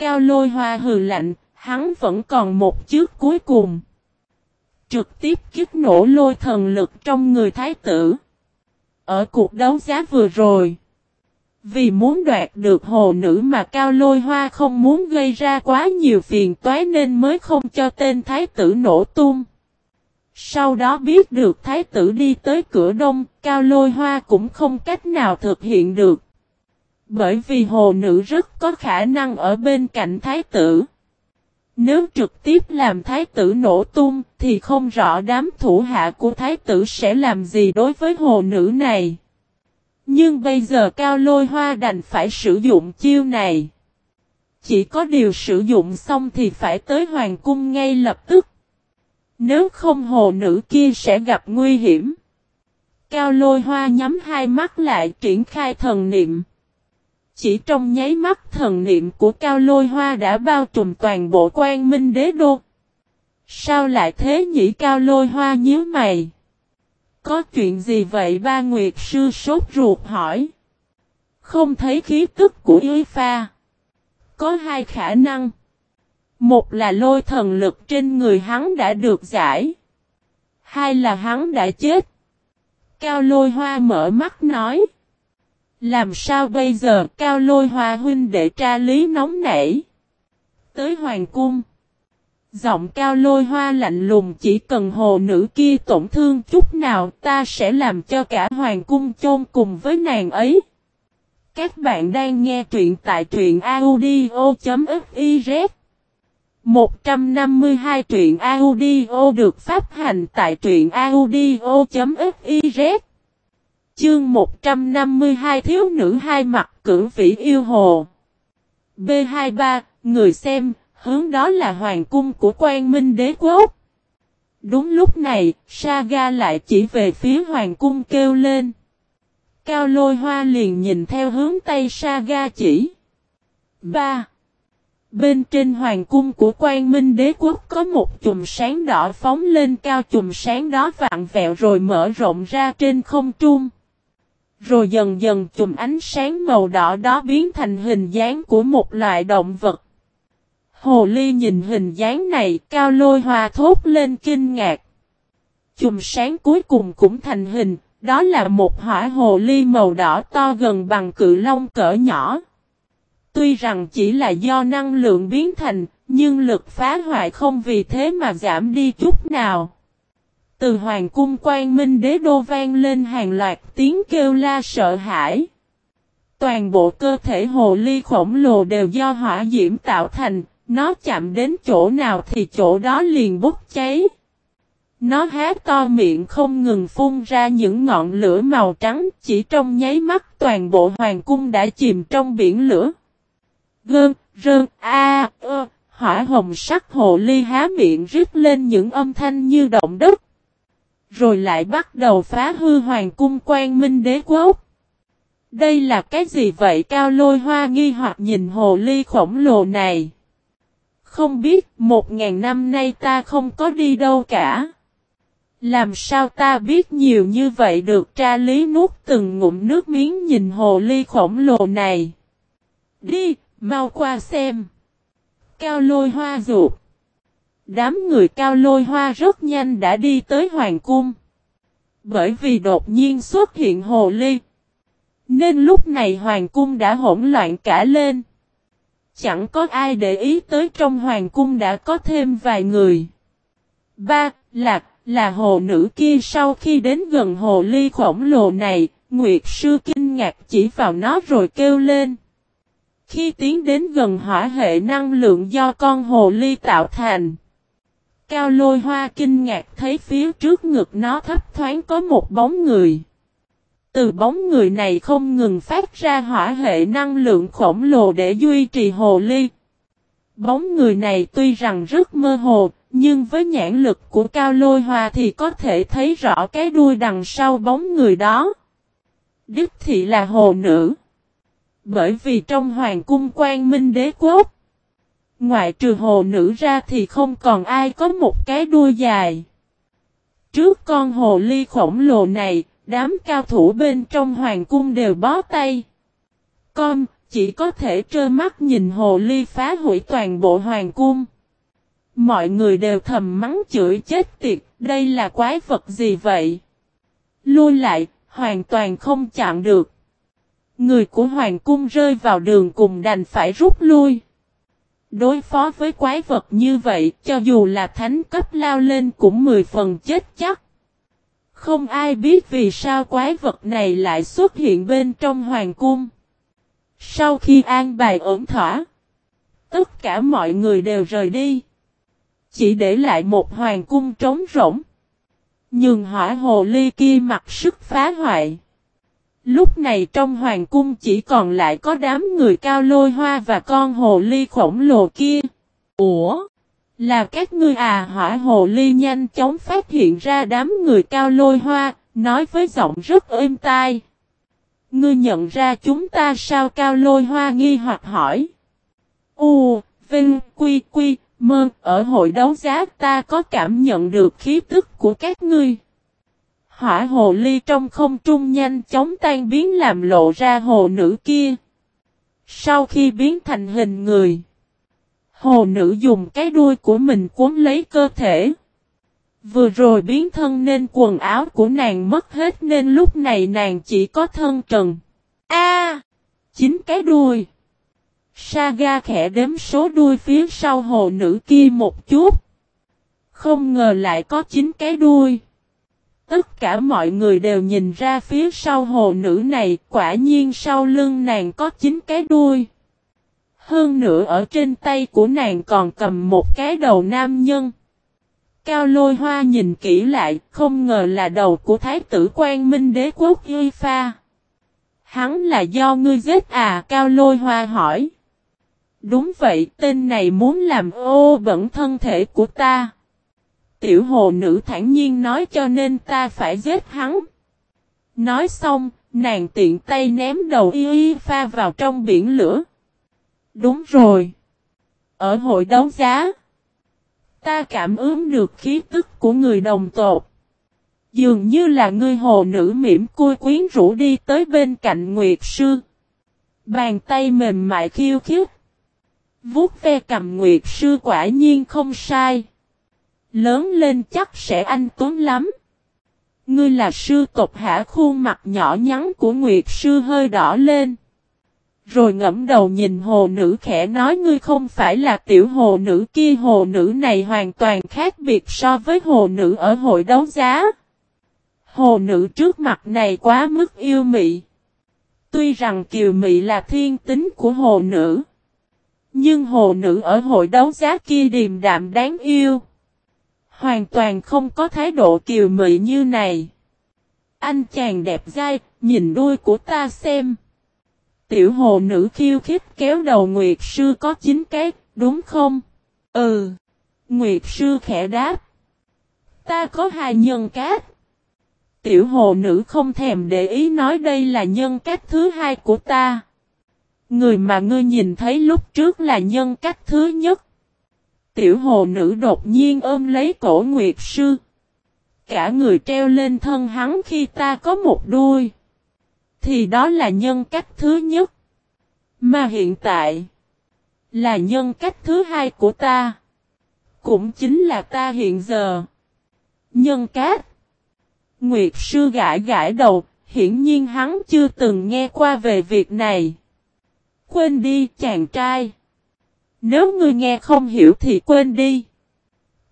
Cao lôi hoa hừ lạnh, hắn vẫn còn một chiếc cuối cùng. Trực tiếp kích nổ lôi thần lực trong người thái tử. Ở cuộc đấu giá vừa rồi. Vì muốn đoạt được hồ nữ mà cao lôi hoa không muốn gây ra quá nhiều phiền toái nên mới không cho tên thái tử nổ tung. Sau đó biết được thái tử đi tới cửa đông, cao lôi hoa cũng không cách nào thực hiện được. Bởi vì hồ nữ rất có khả năng ở bên cạnh thái tử. Nếu trực tiếp làm thái tử nổ tung thì không rõ đám thủ hạ của thái tử sẽ làm gì đối với hồ nữ này. Nhưng bây giờ cao lôi hoa đành phải sử dụng chiêu này. Chỉ có điều sử dụng xong thì phải tới hoàng cung ngay lập tức. Nếu không hồ nữ kia sẽ gặp nguy hiểm. Cao lôi hoa nhắm hai mắt lại triển khai thần niệm. Chỉ trong nháy mắt thần niệm của cao lôi hoa đã bao trùm toàn bộ quan minh đế đô. Sao lại thế nhỉ cao lôi hoa nhíu mày? Có chuyện gì vậy ba nguyệt sư sốt ruột hỏi. Không thấy khí tức của y pha. Có hai khả năng. Một là lôi thần lực trên người hắn đã được giải. Hai là hắn đã chết. Cao lôi hoa mở mắt nói. Làm sao bây giờ, cao lôi hoa huynh để tra lý nóng nảy. Tới hoàng cung. Giọng cao lôi hoa lạnh lùng, chỉ cần hồ nữ kia tổn thương chút nào, ta sẽ làm cho cả hoàng cung chôn cùng với nàng ấy. Các bạn đang nghe truyện tại truyện audio.fiz 152 truyện audio được phát hành tại truyện audio.fiz Chương 152 thiếu nữ hai mặt cử vĩ yêu hồ B23 Người xem hướng đó là hoàng cung của quan minh đế quốc. Đúng lúc này, Saga lại chỉ về phía hoàng cung kêu lên. Cao lôi hoa liền nhìn theo hướng Tây Saga chỉ. 3. Bên trên hoàng cung của quan minh đế quốc có một chùm sáng đỏ phóng lên cao chùm sáng đó vạn vẹo rồi mở rộng ra trên không trung. Rồi dần dần chùm ánh sáng màu đỏ đó biến thành hình dáng của một loại động vật. Hồ ly nhìn hình dáng này cao lôi hoa thốt lên kinh ngạc. Chùm sáng cuối cùng cũng thành hình, đó là một hỏa hồ ly màu đỏ to gần bằng cự long cỡ nhỏ. Tuy rằng chỉ là do năng lượng biến thành, nhưng lực phá hoại không vì thế mà giảm đi chút nào. Từ hoàng cung quan minh đế đô vang lên hàng loạt tiếng kêu la sợ hãi. Toàn bộ cơ thể hồ ly khổng lồ đều do hỏa diễm tạo thành, nó chạm đến chỗ nào thì chỗ đó liền bốc cháy. Nó há to miệng không ngừng phun ra những ngọn lửa màu trắng, chỉ trong nháy mắt toàn bộ hoàng cung đã chìm trong biển lửa. Gơn, rơn, a, ơ, hỏa hồng sắc hồ ly há miệng rít lên những âm thanh như động đất. Rồi lại bắt đầu phá hư hoàng cung quan minh đế quốc. Đây là cái gì vậy cao lôi hoa nghi hoặc nhìn hồ ly khổng lồ này. Không biết một ngàn năm nay ta không có đi đâu cả. Làm sao ta biết nhiều như vậy được tra lý nuốt từng ngụm nước miếng nhìn hồ ly khổng lồ này. Đi, mau qua xem. Cao lôi hoa ruột. Đám người cao lôi hoa rất nhanh đã đi tới hoàng cung. Bởi vì đột nhiên xuất hiện hồ ly. Nên lúc này hoàng cung đã hỗn loạn cả lên. Chẳng có ai để ý tới trong hoàng cung đã có thêm vài người. Ba, lạc, là hồ nữ kia sau khi đến gần hồ ly khổng lồ này, Nguyệt sư kinh ngạc chỉ vào nó rồi kêu lên. Khi tiến đến gần hỏa hệ năng lượng do con hồ ly tạo thành. Cao lôi hoa kinh ngạc thấy phía trước ngực nó thấp thoáng có một bóng người. Từ bóng người này không ngừng phát ra hỏa hệ năng lượng khổng lồ để duy trì hồ ly. Bóng người này tuy rằng rất mơ hồ, nhưng với nhãn lực của Cao Lôi Hoa thì có thể thấy rõ cái đuôi đằng sau bóng người đó. Đức thị là hồ nữ. Bởi vì trong hoàng cung quan minh đế quốc, ngoại trừ hồ nữ ra thì không còn ai có một cái đuôi dài. Trước con hồ ly khổng lồ này, Đám cao thủ bên trong hoàng cung đều bó tay. Con, chỉ có thể trơ mắt nhìn hồ ly phá hủy toàn bộ hoàng cung. Mọi người đều thầm mắng chửi chết tiệt, đây là quái vật gì vậy? Lui lại, hoàn toàn không chặn được. Người của hoàng cung rơi vào đường cùng đành phải rút lui. Đối phó với quái vật như vậy, cho dù là thánh cấp lao lên cũng mười phần chết chắc. Không ai biết vì sao quái vật này lại xuất hiện bên trong hoàng cung. Sau khi an bài ổn thỏa, tất cả mọi người đều rời đi. Chỉ để lại một hoàng cung trống rỗng. Nhưng hỏa hồ ly kia mặc sức phá hoại. Lúc này trong hoàng cung chỉ còn lại có đám người cao lôi hoa và con hồ ly khổng lồ kia. Ủa? Là các ngươi à hỏa hồ ly nhanh chóng phát hiện ra đám người cao lôi hoa, nói với giọng rất êm tai. Ngươi nhận ra chúng ta sao cao lôi hoa nghi hoặc hỏi. U, Vinh, Quy, Quy, Mơ, ở hội đấu giá ta có cảm nhận được khí tức của các ngươi. Hỏa hồ ly trong không trung nhanh chóng tan biến làm lộ ra hồ nữ kia. Sau khi biến thành hình người, hồ nữ dùng cái đuôi của mình cuốn lấy cơ thể. Vừa rồi biến thân nên quần áo của nàng mất hết nên lúc này nàng chỉ có thân trần. A, Chính cái đuôi. Saga khẽ đếm số đuôi phía sau hồ nữ kia một chút. Không ngờ lại có chín cái đuôi. Tất cả mọi người đều nhìn ra phía sau hồ nữ này, quả nhiên sau lưng nàng có chín cái đuôi. Hơn nữa ở trên tay của nàng còn cầm một cái đầu nam nhân. Cao lôi hoa nhìn kỹ lại, không ngờ là đầu của thái tử quan minh đế quốc Y Pha. Hắn là do ngươi giết à? Cao lôi hoa hỏi. Đúng vậy, tên này muốn làm ô bẩn thân thể của ta. Tiểu hồ nữ thản nhiên nói cho nên ta phải giết hắn. Nói xong, nàng tiện tay ném đầu y y pha vào trong biển lửa. Đúng rồi. Ở hội đấu giá, ta cảm ứng được khí tức của người đồng tộc. Dường như là người hồ nữ mỉm cui quyến rũ đi tới bên cạnh Nguyệt Sư. Bàn tay mềm mại khiêu khiếp Vuốt ve cầm Nguyệt Sư quả nhiên không sai. Lớn lên chắc sẽ anh tuấn lắm. Ngươi là sư tộc hả khuôn mặt nhỏ nhắn của Nguyệt Sư hơi đỏ lên. Rồi ngẫm đầu nhìn hồ nữ khẽ nói ngươi không phải là tiểu hồ nữ kia, hồ nữ này hoàn toàn khác biệt so với hồ nữ ở hội đấu giá. Hồ nữ trước mặt này quá mức yêu mị. Tuy rằng kiều mị là thiên tính của hồ nữ. Nhưng hồ nữ ở hội đấu giá kia điềm đạm đáng yêu. Hoàn toàn không có thái độ kiều mị như này. Anh chàng đẹp dai, nhìn đuôi của ta xem. Tiểu hồ nữ khiêu khích kéo đầu Nguyệt sư có chín cái, đúng không? Ừ. Nguyệt sư khẽ đáp. Ta có hai nhân cát. Tiểu hồ nữ không thèm để ý nói đây là nhân cách thứ hai của ta. Người mà ngươi nhìn thấy lúc trước là nhân cách thứ nhất. Tiểu hồ nữ đột nhiên ôm lấy cổ Nguyệt Sư. Cả người treo lên thân hắn khi ta có một đuôi. Thì đó là nhân cách thứ nhất. Mà hiện tại. Là nhân cách thứ hai của ta. Cũng chính là ta hiện giờ. Nhân cách. Nguyệt sư gãi gãi đầu, hiển nhiên hắn chưa từng nghe qua về việc này. Quên đi chàng trai. Nếu ngươi nghe không hiểu thì quên đi.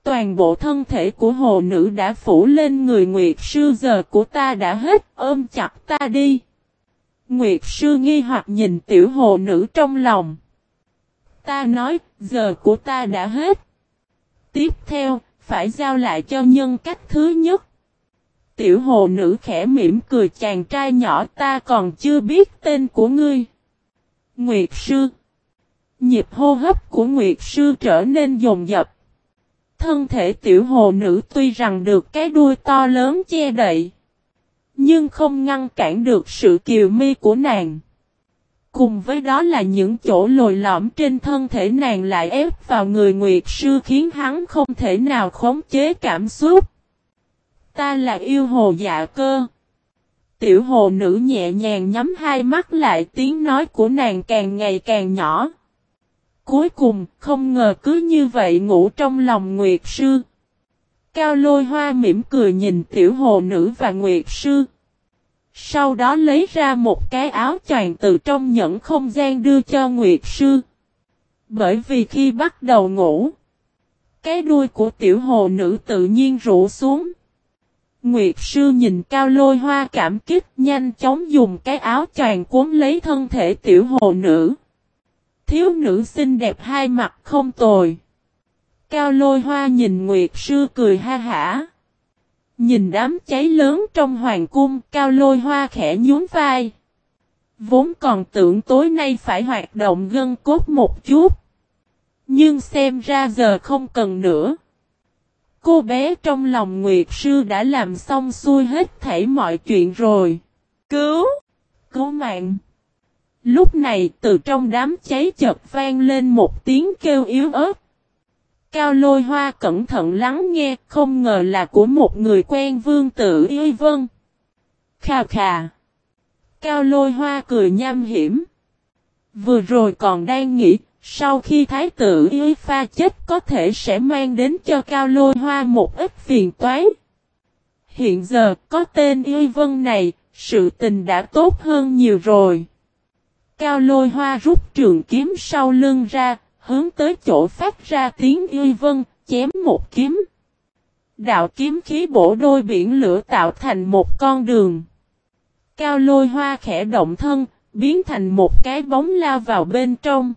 Toàn bộ thân thể của hồ nữ đã phủ lên người Nguyệt sư giờ của ta đã hết ôm chặt ta đi. Nguyệt sư nghi hoặc nhìn tiểu hồ nữ trong lòng. Ta nói, giờ của ta đã hết. Tiếp theo, phải giao lại cho nhân cách thứ nhất. Tiểu hồ nữ khẽ mỉm cười chàng trai nhỏ ta còn chưa biết tên của ngươi. Nguyệt sư. Nhịp hô hấp của Nguyệt sư trở nên dồn dập. Thân thể tiểu hồ nữ tuy rằng được cái đuôi to lớn che đậy. Nhưng không ngăn cản được sự kiều mi của nàng. Cùng với đó là những chỗ lồi lõm trên thân thể nàng lại ép vào người Nguyệt sư khiến hắn không thể nào khống chế cảm xúc. Ta là yêu hồ dạ cơ. Tiểu hồ nữ nhẹ nhàng nhắm hai mắt lại, tiếng nói của nàng càng ngày càng nhỏ. Cuối cùng, không ngờ cứ như vậy ngủ trong lòng Nguyệt Sư. Cao lôi hoa mỉm cười nhìn tiểu hồ nữ và Nguyệt Sư. Sau đó lấy ra một cái áo choàng từ trong nhẫn không gian đưa cho Nguyệt Sư. Bởi vì khi bắt đầu ngủ, cái đuôi của tiểu hồ nữ tự nhiên rũ xuống. Nguyệt sư nhìn cao lôi hoa cảm kích nhanh chóng dùng cái áo choàng cuốn lấy thân thể tiểu hồ nữ. Thiếu nữ xinh đẹp hai mặt không tồi. Cao lôi hoa nhìn Nguyệt sư cười ha hả. Nhìn đám cháy lớn trong hoàng cung, cao lôi hoa khẽ nhún vai. Vốn còn tưởng tối nay phải hoạt động gân cốt một chút. Nhưng xem ra giờ không cần nữa. Cô bé trong lòng Nguyệt Sư đã làm xong xuôi hết thảy mọi chuyện rồi. Cứu! Cứu mạng! Lúc này từ trong đám cháy chợt vang lên một tiếng kêu yếu ớt. Cao lôi hoa cẩn thận lắng nghe, không ngờ là của một người quen vương tử y vân. Khà khà. Cao lôi hoa cười nham hiểm. Vừa rồi còn đang nghĩ, sau khi thái tử y pha chết có thể sẽ mang đến cho cao lôi hoa một ít phiền toái. Hiện giờ có tên y vân này, sự tình đã tốt hơn nhiều rồi. Cao lôi hoa rút trường kiếm sau lưng ra, hướng tới chỗ phát ra tiếng uy vân, chém một kiếm. Đạo kiếm khí bổ đôi biển lửa tạo thành một con đường. Cao lôi hoa khẽ động thân, biến thành một cái bóng lao vào bên trong.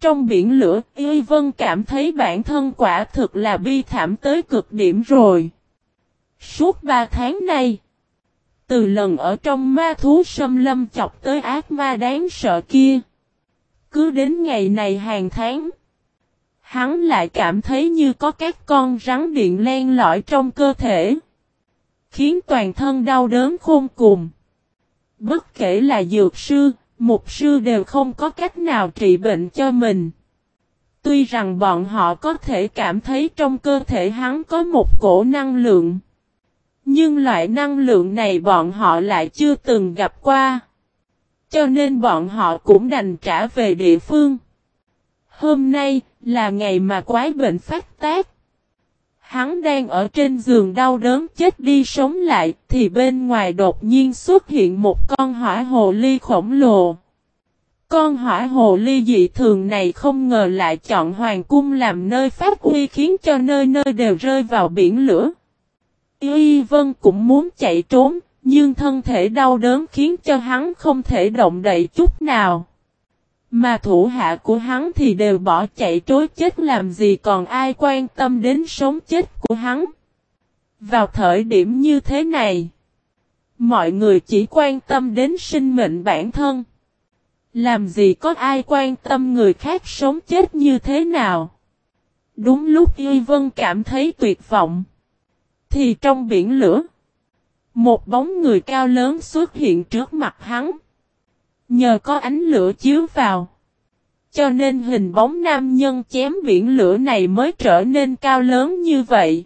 Trong biển lửa, Y Vân cảm thấy bản thân quả thực là bi thảm tới cực điểm rồi. Suốt ba tháng nay, từ lần ở trong ma thú xâm lâm chọc tới ác ma đáng sợ kia, cứ đến ngày này hàng tháng, hắn lại cảm thấy như có các con rắn điện len lỏi trong cơ thể, khiến toàn thân đau đớn khôn cùng. Bất kể là dược sư, Mục sư đều không có cách nào trị bệnh cho mình. Tuy rằng bọn họ có thể cảm thấy trong cơ thể hắn có một cổ năng lượng. Nhưng loại năng lượng này bọn họ lại chưa từng gặp qua. Cho nên bọn họ cũng đành trả về địa phương. Hôm nay là ngày mà quái bệnh phát tác. Hắn đang ở trên giường đau đớn chết đi sống lại thì bên ngoài đột nhiên xuất hiện một con hỏa hồ ly khổng lồ. Con hỏa hồ ly dị thường này không ngờ lại chọn hoàng cung làm nơi phát huy khiến cho nơi nơi đều rơi vào biển lửa. Y Vân cũng muốn chạy trốn, nhưng thân thể đau đớn khiến cho hắn không thể động đậy chút nào. Mà thủ hạ của hắn thì đều bỏ chạy trối chết làm gì còn ai quan tâm đến sống chết của hắn. Vào thời điểm như thế này, mọi người chỉ quan tâm đến sinh mệnh bản thân. Làm gì có ai quan tâm người khác sống chết như thế nào? Đúng lúc Y Vân cảm thấy tuyệt vọng. Thì trong biển lửa, một bóng người cao lớn xuất hiện trước mặt hắn. Nhờ có ánh lửa chiếu vào. Cho nên hình bóng nam nhân chém biển lửa này mới trở nên cao lớn như vậy.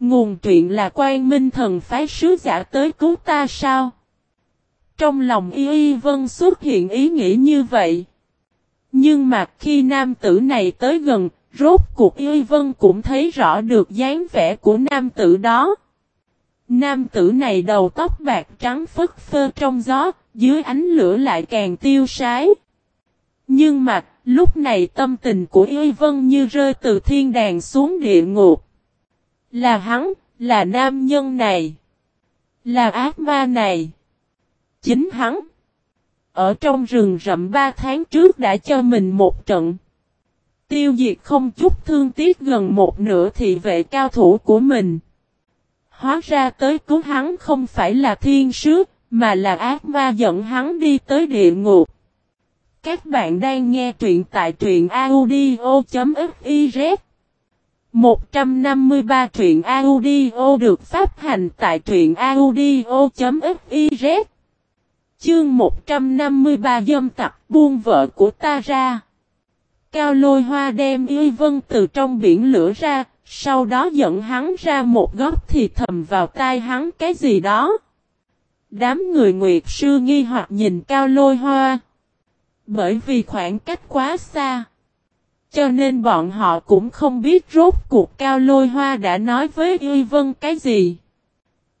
Nguồn truyện là quan minh thần phái sứ giả tới cứu ta sao? Trong lòng Y Y Vân xuất hiện ý nghĩ như vậy. Nhưng mà khi nam tử này tới gần, rốt cuộc Y Vân cũng thấy rõ được dáng vẻ của nam tử đó. Nam tử này đầu tóc bạc trắng phất phơ trong gió, dưới ánh lửa lại càng tiêu sái. Nhưng mà, lúc này tâm tình của Y Vân như rơi từ thiên đàng xuống địa ngục. Là hắn, là nam nhân này. Là ác ma này. Chính hắn. Ở trong rừng rậm ba tháng trước đã cho mình một trận. Tiêu diệt không chút thương tiếc gần một nửa thị vệ cao thủ của mình. Hóa ra tới cứu hắn không phải là thiên sứ, mà là ác ma dẫn hắn đi tới địa ngục. Các bạn đang nghe truyện tại truyện audio.fiz 153 truyện audio được phát hành tại truyện audio.fiz Chương 153 dâm tặc buông vợ của ta ra. Cao lôi hoa đem y vân từ trong biển lửa ra, sau đó dẫn hắn ra một góc thì thầm vào tai hắn cái gì đó. Đám người nguyệt sư nghi hoặc nhìn cao lôi hoa. Bởi vì khoảng cách quá xa. Cho nên bọn họ cũng không biết rốt cuộc cao lôi hoa đã nói với Y Vân cái gì.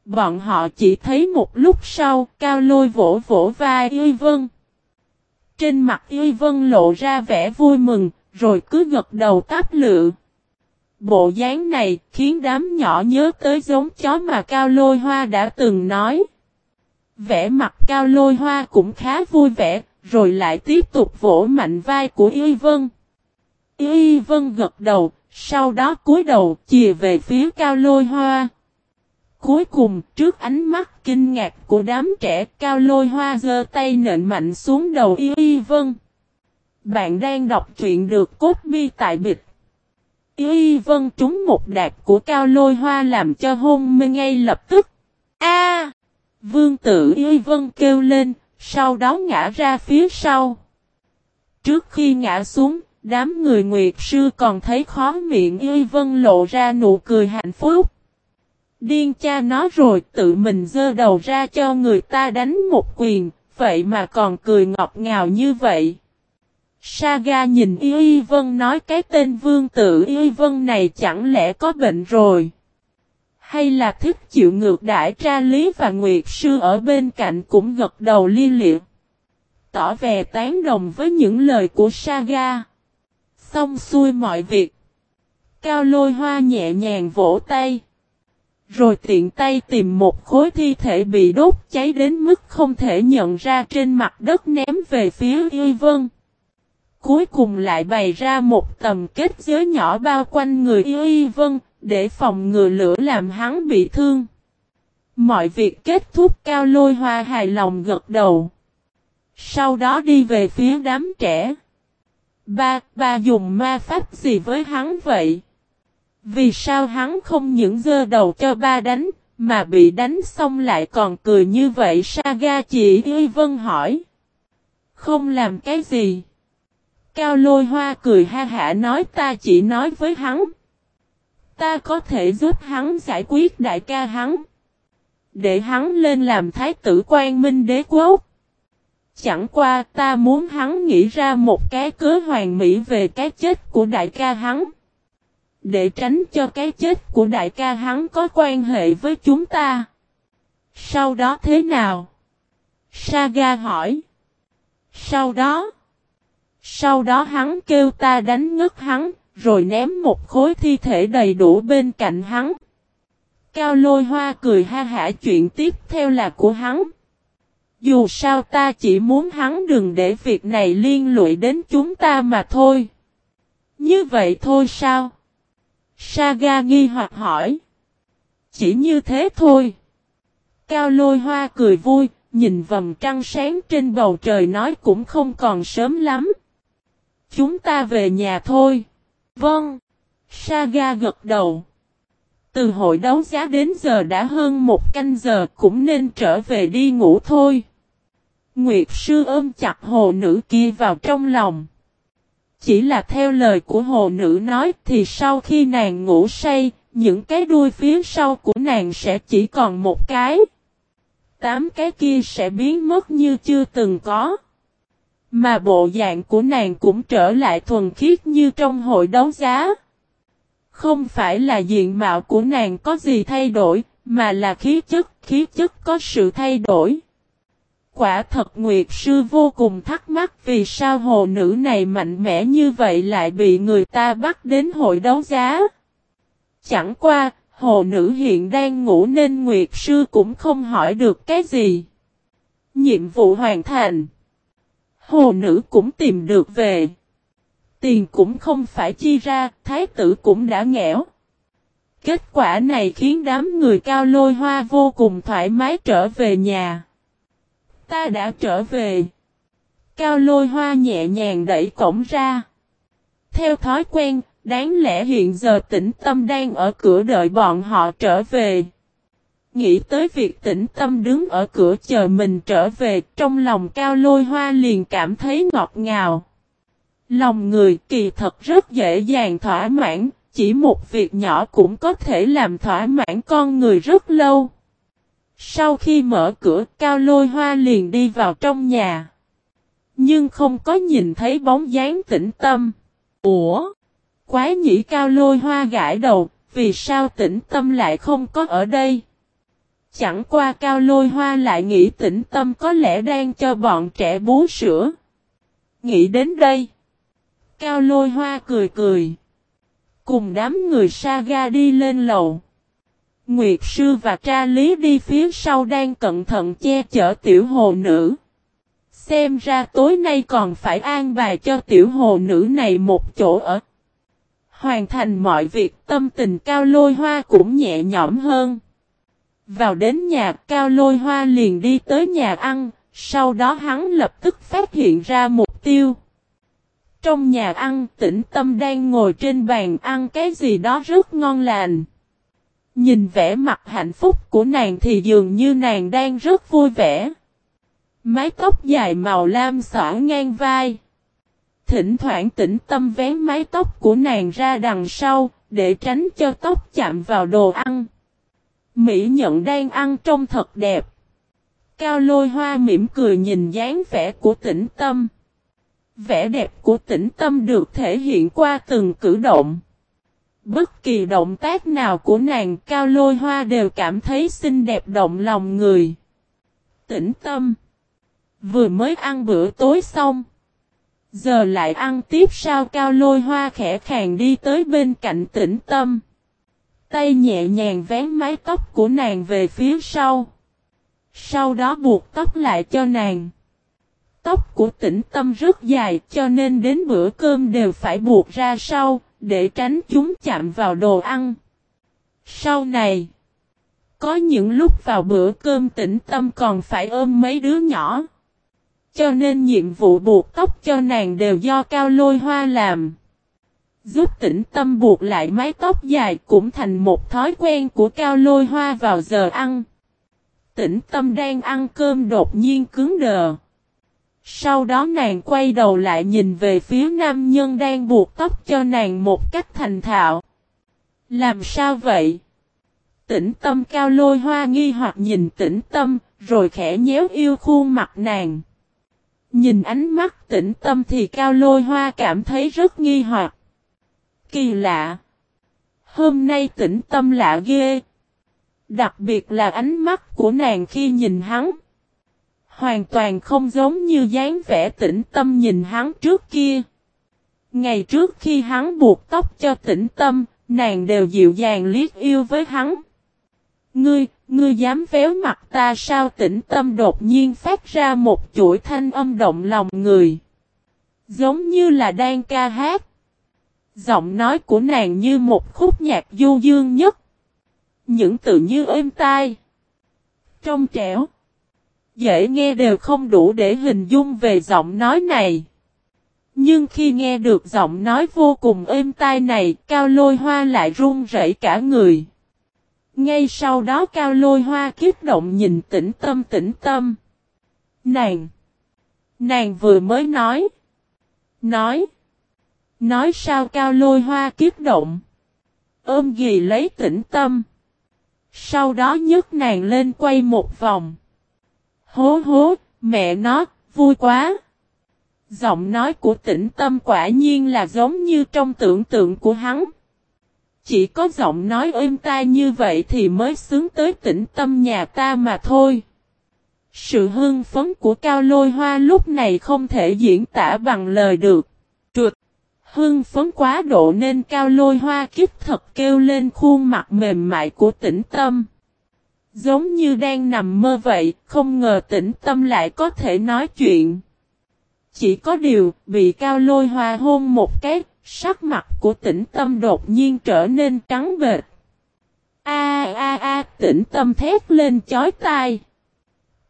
Bọn họ chỉ thấy một lúc sau cao lôi vỗ vỗ vai Y Vân. Trên mặt Y Vân lộ ra vẻ vui mừng, rồi cứ gật đầu táp lự. Bộ dáng này khiến đám nhỏ nhớ tới giống chó mà Cao Lôi Hoa đã từng nói. Vẻ mặt Cao Lôi Hoa cũng khá vui vẻ, rồi lại tiếp tục vỗ mạnh vai của Y Vân. Y Vân gật đầu, sau đó cúi đầu chìa về phía Cao Lôi Hoa. Cuối cùng, trước ánh mắt kinh ngạc của đám trẻ, Cao Lôi Hoa giơ tay nện mạnh xuống đầu Y Vân. Bạn đang đọc truyện được cốt bi tại bịch. Y Vân trúng một đạp của Cao Lôi Hoa làm cho hôn mê ngay lập tức. A! vương tử Y Vân kêu lên, sau đó ngã ra phía sau. Trước khi ngã xuống, đám người Nguyệt Sư còn thấy khó miệng Y Vân lộ ra nụ cười hạnh phúc. Điên cha nó rồi tự mình dơ đầu ra cho người ta đánh một quyền, vậy mà còn cười ngọt ngào như vậy. Saga nhìn Y Vân nói cái tên vương tử Y Vân này chẳng lẽ có bệnh rồi? Hay là thích chịu ngược đãi tra lý và Nguyệt Sư ở bên cạnh cũng gật đầu li liệt. Tỏ vẻ tán đồng với những lời của Saga. Xong xuôi mọi việc. Cao lôi hoa nhẹ nhàng vỗ tay. Rồi tiện tay tìm một khối thi thể bị đốt cháy đến mức không thể nhận ra trên mặt đất ném về phía Y Vân. Cuối cùng lại bày ra một tầm kết giới nhỏ bao quanh người Y Vân, để phòng ngừa lửa làm hắn bị thương. Mọi việc kết thúc cao lôi hoa hài lòng gật đầu. Sau đó đi về phía đám trẻ. Ba, ba dùng ma pháp gì với hắn vậy? Vì sao hắn không những dơ đầu cho ba đánh, mà bị đánh xong lại còn cười như vậy Saga chỉ Y Vân hỏi. Không làm cái gì. Cao lôi hoa cười ha hả nói ta chỉ nói với hắn. Ta có thể giúp hắn giải quyết đại ca hắn. Để hắn lên làm thái tử quan minh đế quốc. Chẳng qua ta muốn hắn nghĩ ra một cái cớ hoàn mỹ về cái chết của đại ca hắn. Để tránh cho cái chết của đại ca hắn có quan hệ với chúng ta. Sau đó thế nào? Saga hỏi. Sau đó. Sau đó hắn kêu ta đánh ngất hắn, rồi ném một khối thi thể đầy đủ bên cạnh hắn. Cao lôi hoa cười ha hả chuyện tiếp theo là của hắn. Dù sao ta chỉ muốn hắn đừng để việc này liên lụy đến chúng ta mà thôi. Như vậy thôi sao? Saga nghi hoặc hỏi. Chỉ như thế thôi. Cao lôi hoa cười vui, nhìn vầng trăng sáng trên bầu trời nói cũng không còn sớm lắm. Chúng ta về nhà thôi. Vâng. Saga gật đầu. Từ hội đấu giá đến giờ đã hơn một canh giờ cũng nên trở về đi ngủ thôi. Nguyệt sư ôm chặt hồ nữ kia vào trong lòng. Chỉ là theo lời của hồ nữ nói thì sau khi nàng ngủ say, những cái đuôi phía sau của nàng sẽ chỉ còn một cái. Tám cái kia sẽ biến mất như chưa từng có. Mà bộ dạng của nàng cũng trở lại thuần khiết như trong hội đấu giá. Không phải là diện mạo của nàng có gì thay đổi, mà là khí chất, khí chất có sự thay đổi. Quả thật Nguyệt Sư vô cùng thắc mắc vì sao hồ nữ này mạnh mẽ như vậy lại bị người ta bắt đến hội đấu giá. Chẳng qua, hồ nữ hiện đang ngủ nên Nguyệt Sư cũng không hỏi được cái gì. Nhiệm vụ hoàn thành. Hồ nữ cũng tìm được về. Tiền cũng không phải chi ra, thái tử cũng đã nghẽo. Kết quả này khiến đám người cao lôi hoa vô cùng thoải mái trở về nhà. Ta đã trở về. Cao lôi hoa nhẹ nhàng đẩy cổng ra. Theo thói quen, đáng lẽ hiện giờ tĩnh tâm đang ở cửa đợi bọn họ trở về. Nghĩ tới việc tĩnh tâm đứng ở cửa chờ mình trở về, trong lòng cao lôi hoa liền cảm thấy ngọt ngào. Lòng người kỳ thật rất dễ dàng thỏa mãn, chỉ một việc nhỏ cũng có thể làm thỏa mãn con người rất lâu. Sau khi mở cửa, Cao Lôi Hoa liền đi vào trong nhà. Nhưng không có nhìn thấy bóng dáng tĩnh tâm. Ủa? Quái nhĩ Cao Lôi Hoa gãi đầu, vì sao tĩnh tâm lại không có ở đây? Chẳng qua Cao Lôi Hoa lại nghĩ tĩnh tâm có lẽ đang cho bọn trẻ bú sữa. Nghĩ đến đây. Cao Lôi Hoa cười cười. Cùng đám người Saga đi lên lầu. Nguyệt sư và tra lý đi phía sau đang cẩn thận che chở tiểu hồ nữ. Xem ra tối nay còn phải an bài cho tiểu hồ nữ này một chỗ ở. Hoàn thành mọi việc tâm tình cao lôi hoa cũng nhẹ nhõm hơn. Vào đến nhà cao lôi hoa liền đi tới nhà ăn, sau đó hắn lập tức phát hiện ra mục tiêu. Trong nhà ăn tĩnh tâm đang ngồi trên bàn ăn cái gì đó rất ngon lành. Nhìn vẻ mặt hạnh phúc của nàng thì dường như nàng đang rất vui vẻ. Mái tóc dài màu lam xõa ngang vai. Thỉnh thoảng tĩnh tâm vén mái tóc của nàng ra đằng sau, để tránh cho tóc chạm vào đồ ăn. Mỹ nhận đang ăn trông thật đẹp. Cao lôi hoa mỉm cười nhìn dáng vẻ của tĩnh tâm. Vẻ đẹp của tĩnh tâm được thể hiện qua từng cử động. Bất kỳ động tác nào của nàng cao lôi hoa đều cảm thấy xinh đẹp động lòng người. Tĩnh tâm. Vừa mới ăn bữa tối xong. Giờ lại ăn tiếp sao cao lôi hoa khẽ khàng đi tới bên cạnh tĩnh tâm. Tay nhẹ nhàng vén mái tóc của nàng về phía sau. Sau đó buộc tóc lại cho nàng. Tóc của tĩnh tâm rất dài cho nên đến bữa cơm đều phải buộc ra sau, để tránh chúng chạm vào đồ ăn. Sau này, có những lúc vào bữa cơm tĩnh tâm còn phải ôm mấy đứa nhỏ. Cho nên nhiệm vụ buộc tóc cho nàng đều do cao lôi hoa làm. Giúp tĩnh tâm buộc lại mái tóc dài cũng thành một thói quen của cao lôi hoa vào giờ ăn. Tĩnh tâm đang ăn cơm đột nhiên cứng đờ. Sau đó nàng quay đầu lại nhìn về phía nam nhân đang buộc tóc cho nàng một cách thành thạo. Làm sao vậy? Tĩnh tâm cao lôi hoa nghi hoặc nhìn tĩnh tâm, rồi khẽ nhéo yêu khuôn mặt nàng. Nhìn ánh mắt tĩnh tâm thì cao lôi hoa cảm thấy rất nghi hoặc. Kỳ lạ. Hôm nay tĩnh tâm lạ ghê. Đặc biệt là ánh mắt của nàng khi nhìn hắn. Hoàn toàn không giống như dáng vẻ tĩnh tâm nhìn hắn trước kia. Ngày trước khi hắn buộc tóc cho tĩnh tâm, nàng đều dịu dàng liếc yêu với hắn. Ngươi, ngươi dám véo mặt ta sao tĩnh tâm đột nhiên phát ra một chuỗi thanh âm động lòng người. Giống như là đang ca hát. Giọng nói của nàng như một khúc nhạc du dương nhất. Những từ như êm tai. Trong trẻo. Dễ nghe đều không đủ để hình dung về giọng nói này. Nhưng khi nghe được giọng nói vô cùng êm tai này, Cao Lôi Hoa lại run rẩy cả người. Ngay sau đó Cao Lôi Hoa kiếp động nhìn tĩnh tâm tĩnh tâm. Nàng! Nàng vừa mới nói. Nói! Nói sao Cao Lôi Hoa kiếp động. Ôm gì lấy tĩnh tâm. Sau đó nhấc nàng lên quay một vòng. Hố hố, mẹ nó, vui quá. Giọng nói của tĩnh tâm quả nhiên là giống như trong tưởng tượng của hắn. Chỉ có giọng nói êm tai như vậy thì mới xứng tới tĩnh tâm nhà ta mà thôi. Sự hưng phấn của cao lôi hoa lúc này không thể diễn tả bằng lời được. Trượt. Hưng phấn quá độ nên cao lôi hoa kiếp thật kêu lên khuôn mặt mềm mại của tĩnh tâm. Giống như đang nằm mơ vậy, không ngờ tĩnh tâm lại có thể nói chuyện. Chỉ có điều, bị cao lôi hoa hôn một cái, sắc mặt của tĩnh tâm đột nhiên trở nên trắng bệt. A a a tĩnh tâm thét lên chói tai.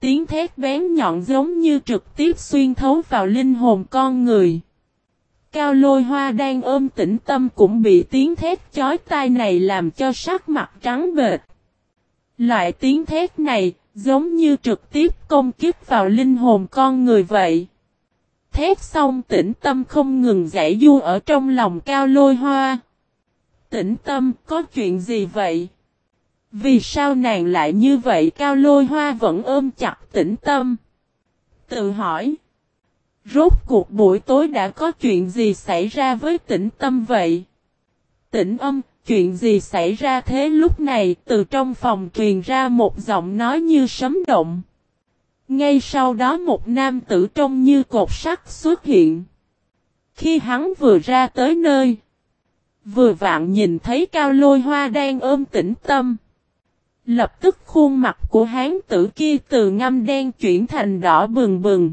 Tiếng thét bén nhọn giống như trực tiếp xuyên thấu vào linh hồn con người. Cao lôi hoa đang ôm tĩnh tâm cũng bị tiếng thét chói tai này làm cho sắc mặt trắng bệt. Loại tiếng thét này, giống như trực tiếp công kiếp vào linh hồn con người vậy. Thét xong tĩnh tâm không ngừng giải du ở trong lòng cao lôi hoa. Tĩnh tâm, có chuyện gì vậy? Vì sao nàng lại như vậy cao lôi hoa vẫn ôm chặt tĩnh tâm. Tự hỏi. Rốt cuộc buổi tối đã có chuyện gì xảy ra với tĩnh tâm vậy? Tĩnh âm, chuyện gì xảy ra thế lúc này từ trong phòng truyền ra một giọng nói như sấm động. Ngay sau đó một nam tử trông như cột sắt xuất hiện. Khi hắn vừa ra tới nơi, vừa vạn nhìn thấy cao lôi hoa đang ôm tĩnh tâm. Lập tức khuôn mặt của hán tử kia từ ngâm đen chuyển thành đỏ bừng bừng.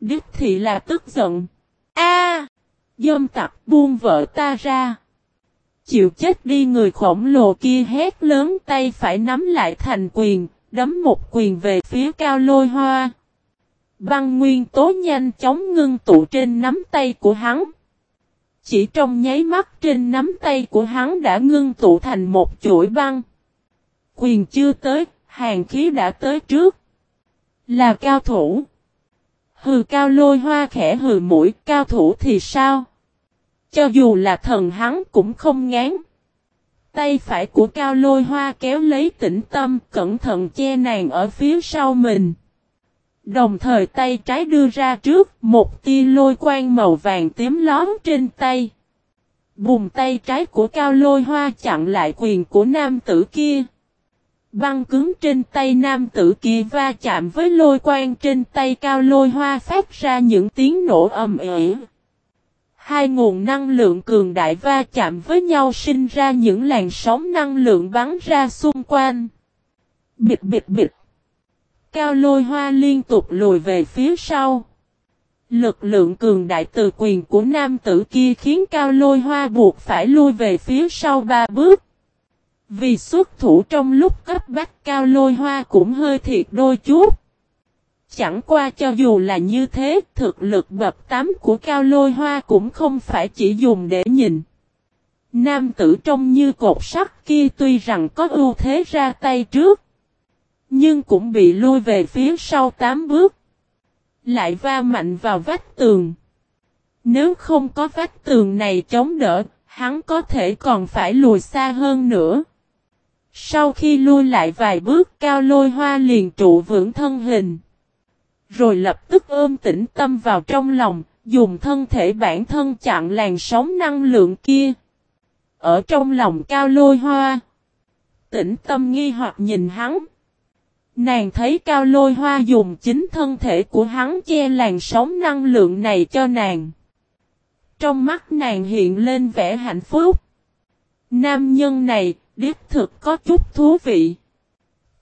đức thị là tức giận. A, Dâm tặc buông vợ ta ra. Chịu chết đi người khổng lồ kia hét lớn tay phải nắm lại thành quyền, đấm một quyền về phía cao lôi hoa. Băng nguyên tố nhanh chóng ngưng tụ trên nắm tay của hắn. Chỉ trong nháy mắt trên nắm tay của hắn đã ngưng tụ thành một chuỗi băng. Quyền chưa tới, hàng khí đã tới trước. Là cao thủ. Hừ cao lôi hoa khẽ hừ mũi, cao thủ thì sao? Cho dù là thần hắn cũng không ngán. Tay phải của cao lôi hoa kéo lấy tĩnh tâm, cẩn thận che nàng ở phía sau mình. Đồng thời tay trái đưa ra trước, một tia lôi quang màu vàng tím lón trên tay. Bùng tay trái của cao lôi hoa chặn lại quyền của nam tử kia. Băng cứng trên tay nam tử kia va chạm với lôi quang trên tay cao lôi hoa phát ra những tiếng nổ ầm ĩ. Hai nguồn năng lượng cường đại va chạm với nhau sinh ra những làn sóng năng lượng bắn ra xung quanh. Bịt bịt bịt. Cao lôi hoa liên tục lùi về phía sau. Lực lượng cường đại từ quyền của nam tử kia khiến cao lôi hoa buộc phải lui về phía sau ba bước. Vì xuất thủ trong lúc cấp bách, cao lôi hoa cũng hơi thiệt đôi chút. Chẳng qua cho dù là như thế, thực lực bậc tám của cao lôi hoa cũng không phải chỉ dùng để nhìn. Nam tử trông như cột sắt kia tuy rằng có ưu thế ra tay trước, nhưng cũng bị lôi về phía sau tám bước. Lại va mạnh vào vách tường. Nếu không có vách tường này chống đỡ, hắn có thể còn phải lùi xa hơn nữa. Sau khi lui lại vài bước cao lôi hoa liền trụ vững thân hình. Rồi lập tức ôm tĩnh tâm vào trong lòng, dùng thân thể bản thân chặn làn sóng năng lượng kia. Ở trong lòng cao lôi hoa. Tĩnh tâm nghi hoặc nhìn hắn. Nàng thấy cao lôi hoa dùng chính thân thể của hắn che làn sóng năng lượng này cho nàng. Trong mắt nàng hiện lên vẻ hạnh phúc. Nam nhân này, đích thực có chút thú vị.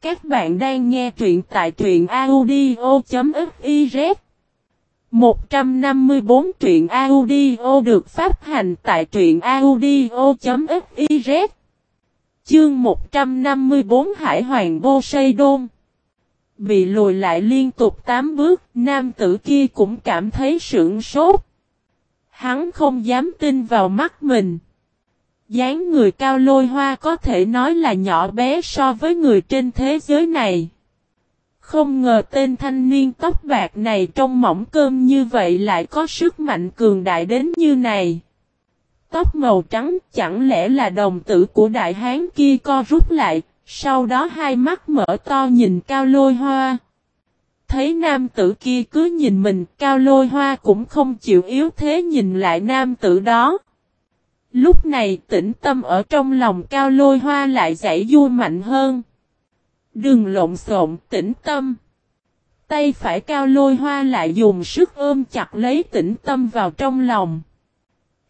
Các bạn đang nghe truyện tại truyện audio.fiz 154 truyện audio được phát hành tại truyện audio.fiz Chương 154 Hải Hoàng Bô Sây Đôn. Bị lùi lại liên tục 8 bước, nam tử kia cũng cảm thấy sưởng sốt. Hắn không dám tin vào mắt mình dáng người cao lôi hoa có thể nói là nhỏ bé so với người trên thế giới này. Không ngờ tên thanh niên tóc bạc này trong mỏng cơm như vậy lại có sức mạnh cường đại đến như này. Tóc màu trắng chẳng lẽ là đồng tử của đại hán kia co rút lại, sau đó hai mắt mở to nhìn cao lôi hoa. Thấy nam tử kia cứ nhìn mình, cao lôi hoa cũng không chịu yếu thế nhìn lại nam tử đó. Lúc này tĩnh tâm ở trong lòng cao lôi hoa lại giải vui mạnh hơn. Đừng lộn xộn, tĩnh tâm. Tay phải cao lôi hoa lại dùng sức ôm chặt lấy tĩnh tâm vào trong lòng.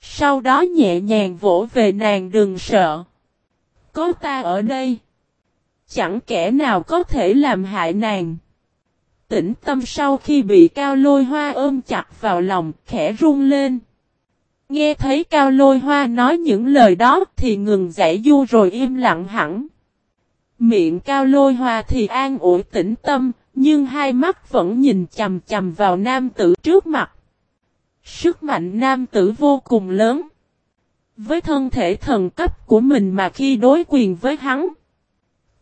Sau đó nhẹ nhàng vỗ về nàng đừng sợ. Có ta ở đây. Chẳng kẻ nào có thể làm hại nàng. Tĩnh tâm sau khi bị cao lôi hoa ôm chặt vào lòng, khẽ run lên. Nghe thấy Cao Lôi Hoa nói những lời đó thì ngừng giải du rồi im lặng hẳn. Miệng Cao Lôi Hoa thì an ủi tĩnh tâm, nhưng hai mắt vẫn nhìn chầm chầm vào nam tử trước mặt. Sức mạnh nam tử vô cùng lớn. Với thân thể thần cấp của mình mà khi đối quyền với hắn.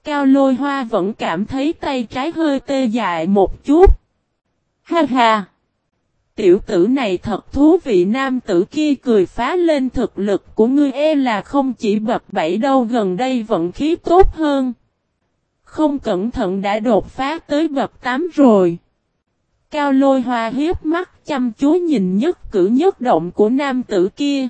Cao lôi hoa vẫn cảm thấy tay trái hơi tê dại một chút. Ha ha! Tiểu tử này thật thú vị nam tử kia cười phá lên thực lực của ngươi e là không chỉ bập bảy đâu gần đây vận khí tốt hơn. Không cẩn thận đã đột phá tới bập tám rồi. Cao lôi hoa hiếp mắt chăm chú nhìn nhất cử nhất động của nam tử kia.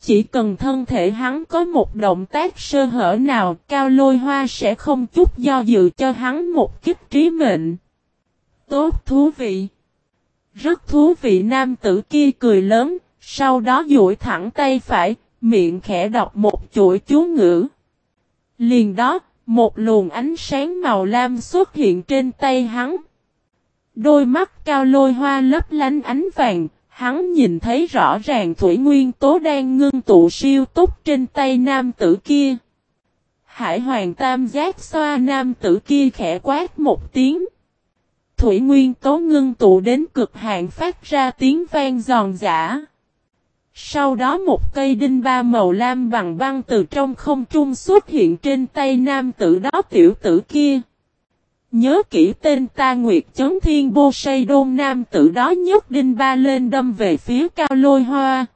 Chỉ cần thân thể hắn có một động tác sơ hở nào, cao lôi hoa sẽ không chút do dự cho hắn một kích trí mệnh. Tốt thú vị. Rất thú vị nam tử kia cười lớn, sau đó duỗi thẳng tay phải, miệng khẽ đọc một chuỗi chú ngữ. Liền đó, một luồng ánh sáng màu lam xuất hiện trên tay hắn. Đôi mắt cao lôi hoa lấp lánh ánh vàng, hắn nhìn thấy rõ ràng thủy nguyên tố đang ngưng tụ siêu túc trên tay nam tử kia. Hải hoàng tam giác xoa nam tử kia khẽ quát một tiếng. Thủy nguyên tố ngưng tụ đến cực hạn phát ra tiếng vang giòn giả. Sau đó một cây đinh ba màu lam bằng băng từ trong không trung xuất hiện trên tay nam tử đó tiểu tử kia. Nhớ kỹ tên ta Nguyệt Chấn Thiên Bô Say Đôn Nam tử đó nhấc đinh ba lên đâm về phía cao lôi hoa.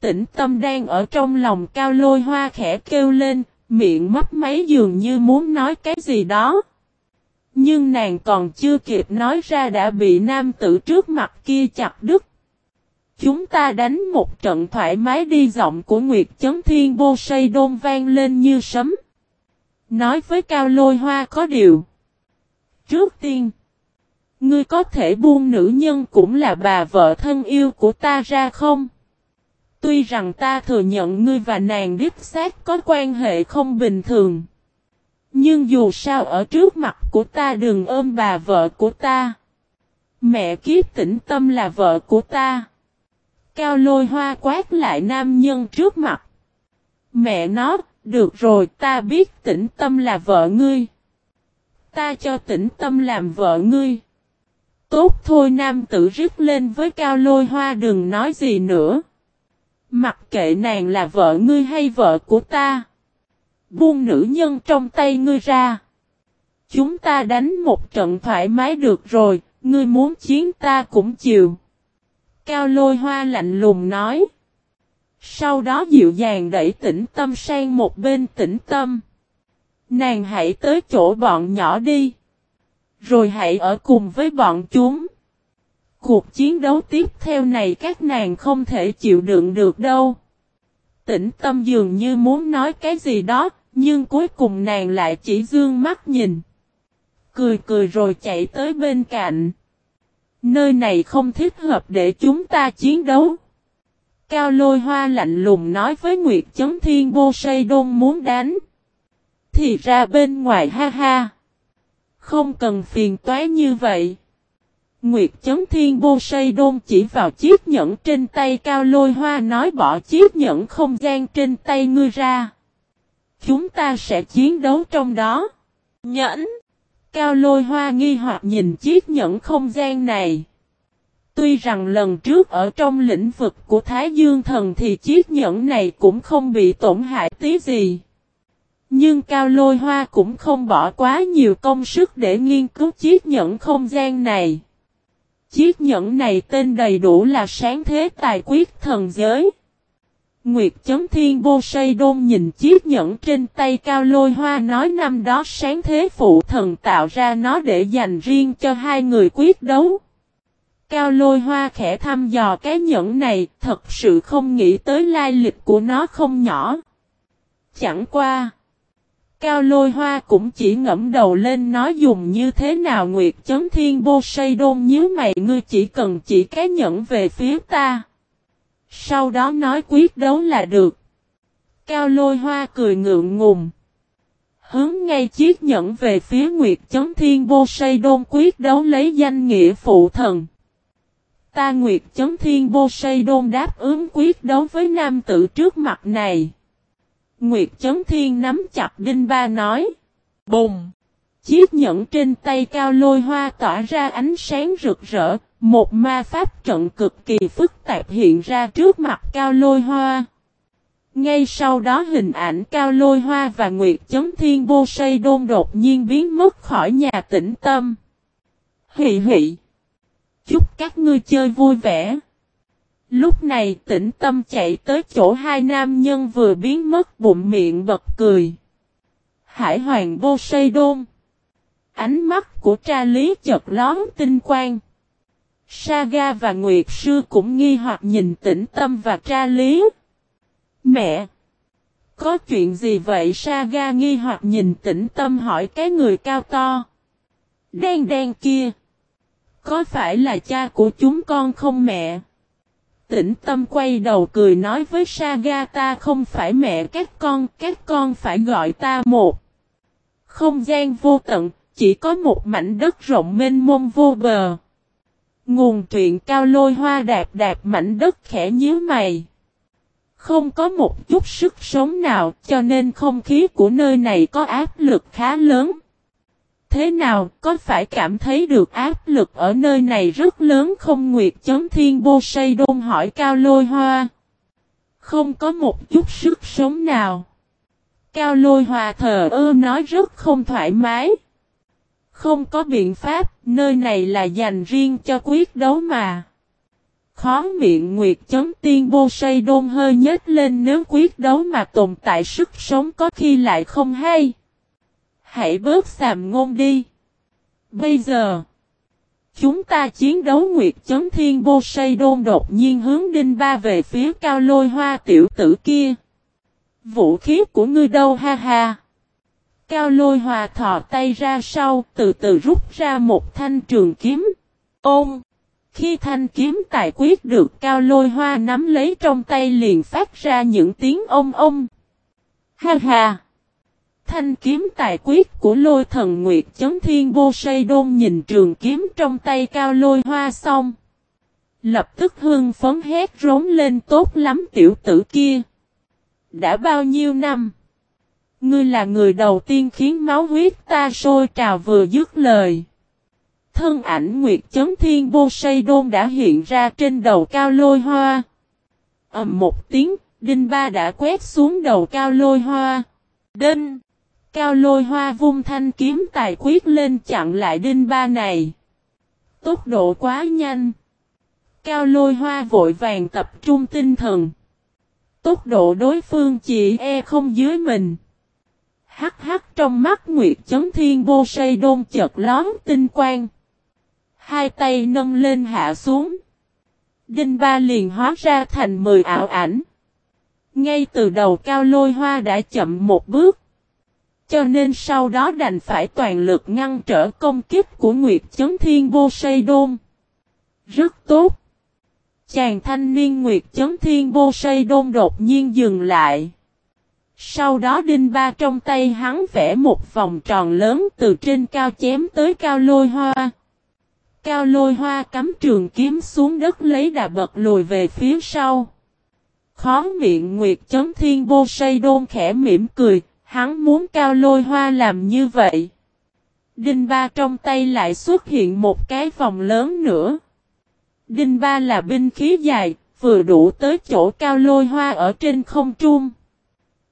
Tĩnh tâm đang ở trong lòng cao lôi hoa khẽ kêu lên, miệng mấp máy dường như muốn nói cái gì đó. Nhưng nàng còn chưa kịp nói ra đã bị nam tử trước mặt kia chặt đứt. Chúng ta đánh một trận thoải mái đi giọng của Nguyệt Chấn Thiên Bô Say Đôn vang lên như sấm. Nói với cao lôi hoa có điều. Trước tiên, ngươi có thể buông nữ nhân cũng là bà vợ thân yêu của ta ra không? Tuy rằng ta thừa nhận ngươi và nàng đích xác có quan hệ không bình thường. Nhưng dù sao ở trước mặt của ta đừng ôm bà vợ của ta. Mẹ kiếp tĩnh tâm là vợ của ta. Cao lôi hoa quát lại nam nhân trước mặt. Mẹ nó, được rồi ta biết tĩnh tâm là vợ ngươi ta cho tĩnh tâm làm vợ ngươi. Tốt thôi nam tử rít lên với cao lôi hoa đừng nói gì nữa. Mặc kệ nàng là vợ ngươi hay vợ của ta. Buông nữ nhân trong tay ngươi ra. Chúng ta đánh một trận thoải mái được rồi, ngươi muốn chiến ta cũng chịu. Cao lôi hoa lạnh lùng nói. Sau đó dịu dàng đẩy tĩnh tâm sang một bên tĩnh tâm. Nàng hãy tới chỗ bọn nhỏ đi. Rồi hãy ở cùng với bọn chúng. Cuộc chiến đấu tiếp theo này các nàng không thể chịu đựng được đâu. Tĩnh tâm dường như muốn nói cái gì đó, nhưng cuối cùng nàng lại chỉ dương mắt nhìn. Cười cười rồi chạy tới bên cạnh. Nơi này không thích hợp để chúng ta chiến đấu. Cao lôi hoa lạnh lùng nói với Nguyệt Chấn Thiên Bô Sây Đôn muốn đánh thì ra bên ngoài ha ha. Không cần phiền toái như vậy. Nguyệt chấn thiên bô say đôn chỉ vào chiếc nhẫn trên tay cao lôi hoa nói bỏ chiếc nhẫn không gian trên tay ngươi ra. Chúng ta sẽ chiến đấu trong đó. Nhẫn. Cao lôi hoa nghi hoặc nhìn chiếc nhẫn không gian này. Tuy rằng lần trước ở trong lĩnh vực của Thái Dương Thần thì chiếc nhẫn này cũng không bị tổn hại tí gì. Nhưng Cao Lôi Hoa cũng không bỏ quá nhiều công sức để nghiên cứu chiếc nhẫn không gian này. Chiếc nhẫn này tên đầy đủ là sáng thế tài quyết thần giới. Nguyệt chấm thiên vô say đôn nhìn chiếc nhẫn trên tay Cao Lôi Hoa nói năm đó sáng thế phụ thần tạo ra nó để dành riêng cho hai người quyết đấu. Cao Lôi Hoa khẽ thăm dò cái nhẫn này, thật sự không nghĩ tới lai lịch của nó không nhỏ. Chẳng qua. Cao lôi hoa cũng chỉ ngẫm đầu lên nói dùng như thế nào Nguyệt Chấm thiên vô say đôn nhớ mày ngươi chỉ cần chỉ cái nhẫn về phía ta. Sau đó nói quyết đấu là được. Cao lôi hoa cười ngượng ngùng. Hướng ngay chiếc nhẫn về phía Nguyệt chấn thiên bô say đôn quyết đấu lấy danh nghĩa phụ thần. Ta Nguyệt chấn thiên bô say đôn đáp ứng quyết đấu với nam tử trước mặt này. Nguyệt Chấn Thiên nắm chặt Đinh Ba nói. Bùng! Chiếc nhẫn trên tay cao lôi hoa tỏa ra ánh sáng rực rỡ, một ma pháp trận cực kỳ phức tạp hiện ra trước mặt cao lôi hoa. Ngay sau đó hình ảnh cao lôi hoa và Nguyệt chấm Thiên Bô Say Đôn đột nhiên biến mất khỏi nhà tĩnh tâm. Hị hị! chúc các ngươi chơi vui vẻ. Lúc này tĩnh tâm chạy tới chỗ hai nam nhân vừa biến mất bụng miệng bật cười. Hải hoàng vô say đôn. Ánh mắt của tra lý chợt lón tinh quang. Saga và Nguyệt Sư cũng nghi hoặc nhìn tĩnh tâm và tra lý. Mẹ! Có chuyện gì vậy Saga nghi hoặc nhìn tĩnh tâm hỏi cái người cao to. Đen đen kia. Có phải là cha của chúng con không mẹ? Tĩnh tâm quay đầu cười nói với Saga ta không phải mẹ các con, các con phải gọi ta một. Không gian vô tận, chỉ có một mảnh đất rộng mênh mông vô bờ. Nguồn truyện cao lôi hoa đạp đạp mảnh đất khẽ nhíu mày. Không có một chút sức sống nào cho nên không khí của nơi này có áp lực khá lớn. Thế nào, có phải cảm thấy được áp lực ở nơi này rất lớn không Nguyệt chấm Thiên Bô Say Đôn hỏi Cao Lôi Hoa. Không có một chút sức sống nào. Cao Lôi Hoa thờ ơ nói rất không thoải mái. Không có biện pháp, nơi này là dành riêng cho quyết đấu mà. Khó miệng Nguyệt Chấm Tiên Bô Say Đôn hơi nhếch lên nếu quyết đấu mà tồn tại sức sống có khi lại không hay. Hãy bớt xàm ngôn đi. Bây giờ, chúng ta chiến đấu Nguyệt Chấm Thiên Bô Say Đôn đột nhiên hướng đinh ba về phía cao lôi hoa tiểu tử kia. Vũ khí của ngươi đâu ha ha. Cao lôi hòa thọ tay ra sau, từ từ rút ra một thanh trường kiếm. Ôm! Khi thanh kiếm tài quyết được cao lôi hoa nắm lấy trong tay liền phát ra những tiếng ông ông. Ha ha! Thanh kiếm tài quyết của lôi thần Nguyệt chấn thiên vô say đôn nhìn trường kiếm trong tay cao lôi hoa xong. Lập tức hương phấn hét rống lên tốt lắm tiểu tử kia. Đã bao nhiêu năm? Ngươi là người đầu tiên khiến máu huyết ta sôi trào vừa dứt lời. Thân ảnh Nguyệt Chấn Thiên Bô Sây Đôn đã hiện ra trên đầu cao lôi hoa. ầm một tiếng, Đinh Ba đã quét xuống đầu cao lôi hoa. Đinh! Cao lôi hoa vung thanh kiếm tài quyết lên chặn lại Đinh Ba này. Tốc độ quá nhanh. Cao lôi hoa vội vàng tập trung tinh thần. Tốc độ đối phương chỉ e không dưới mình. Hắc hắc trong mắt Nguyệt Chấn Thiên Bô Say Đôn chợt lón tinh quang. Hai tay nâng lên hạ xuống. Đinh ba liền hóa ra thành mười ảo ảnh. Ngay từ đầu cao lôi hoa đã chậm một bước. Cho nên sau đó đành phải toàn lực ngăn trở công kích của Nguyệt Chấn Thiên Bô Say Đôn. Rất tốt. Chàng thanh niên Nguyệt Chấn Thiên Bô Say Đôn đột nhiên dừng lại. Sau đó đinh ba trong tay hắn vẽ một vòng tròn lớn từ trên cao chém tới cao lôi hoa. Cao lôi hoa cắm trường kiếm xuống đất lấy đà bật lùi về phía sau. Khó miệng Nguyệt chấn thiên bô say đôn khẽ mỉm cười, hắn muốn cao lôi hoa làm như vậy. Đinh ba trong tay lại xuất hiện một cái vòng lớn nữa. Đinh ba là binh khí dài, vừa đủ tới chỗ cao lôi hoa ở trên không trung.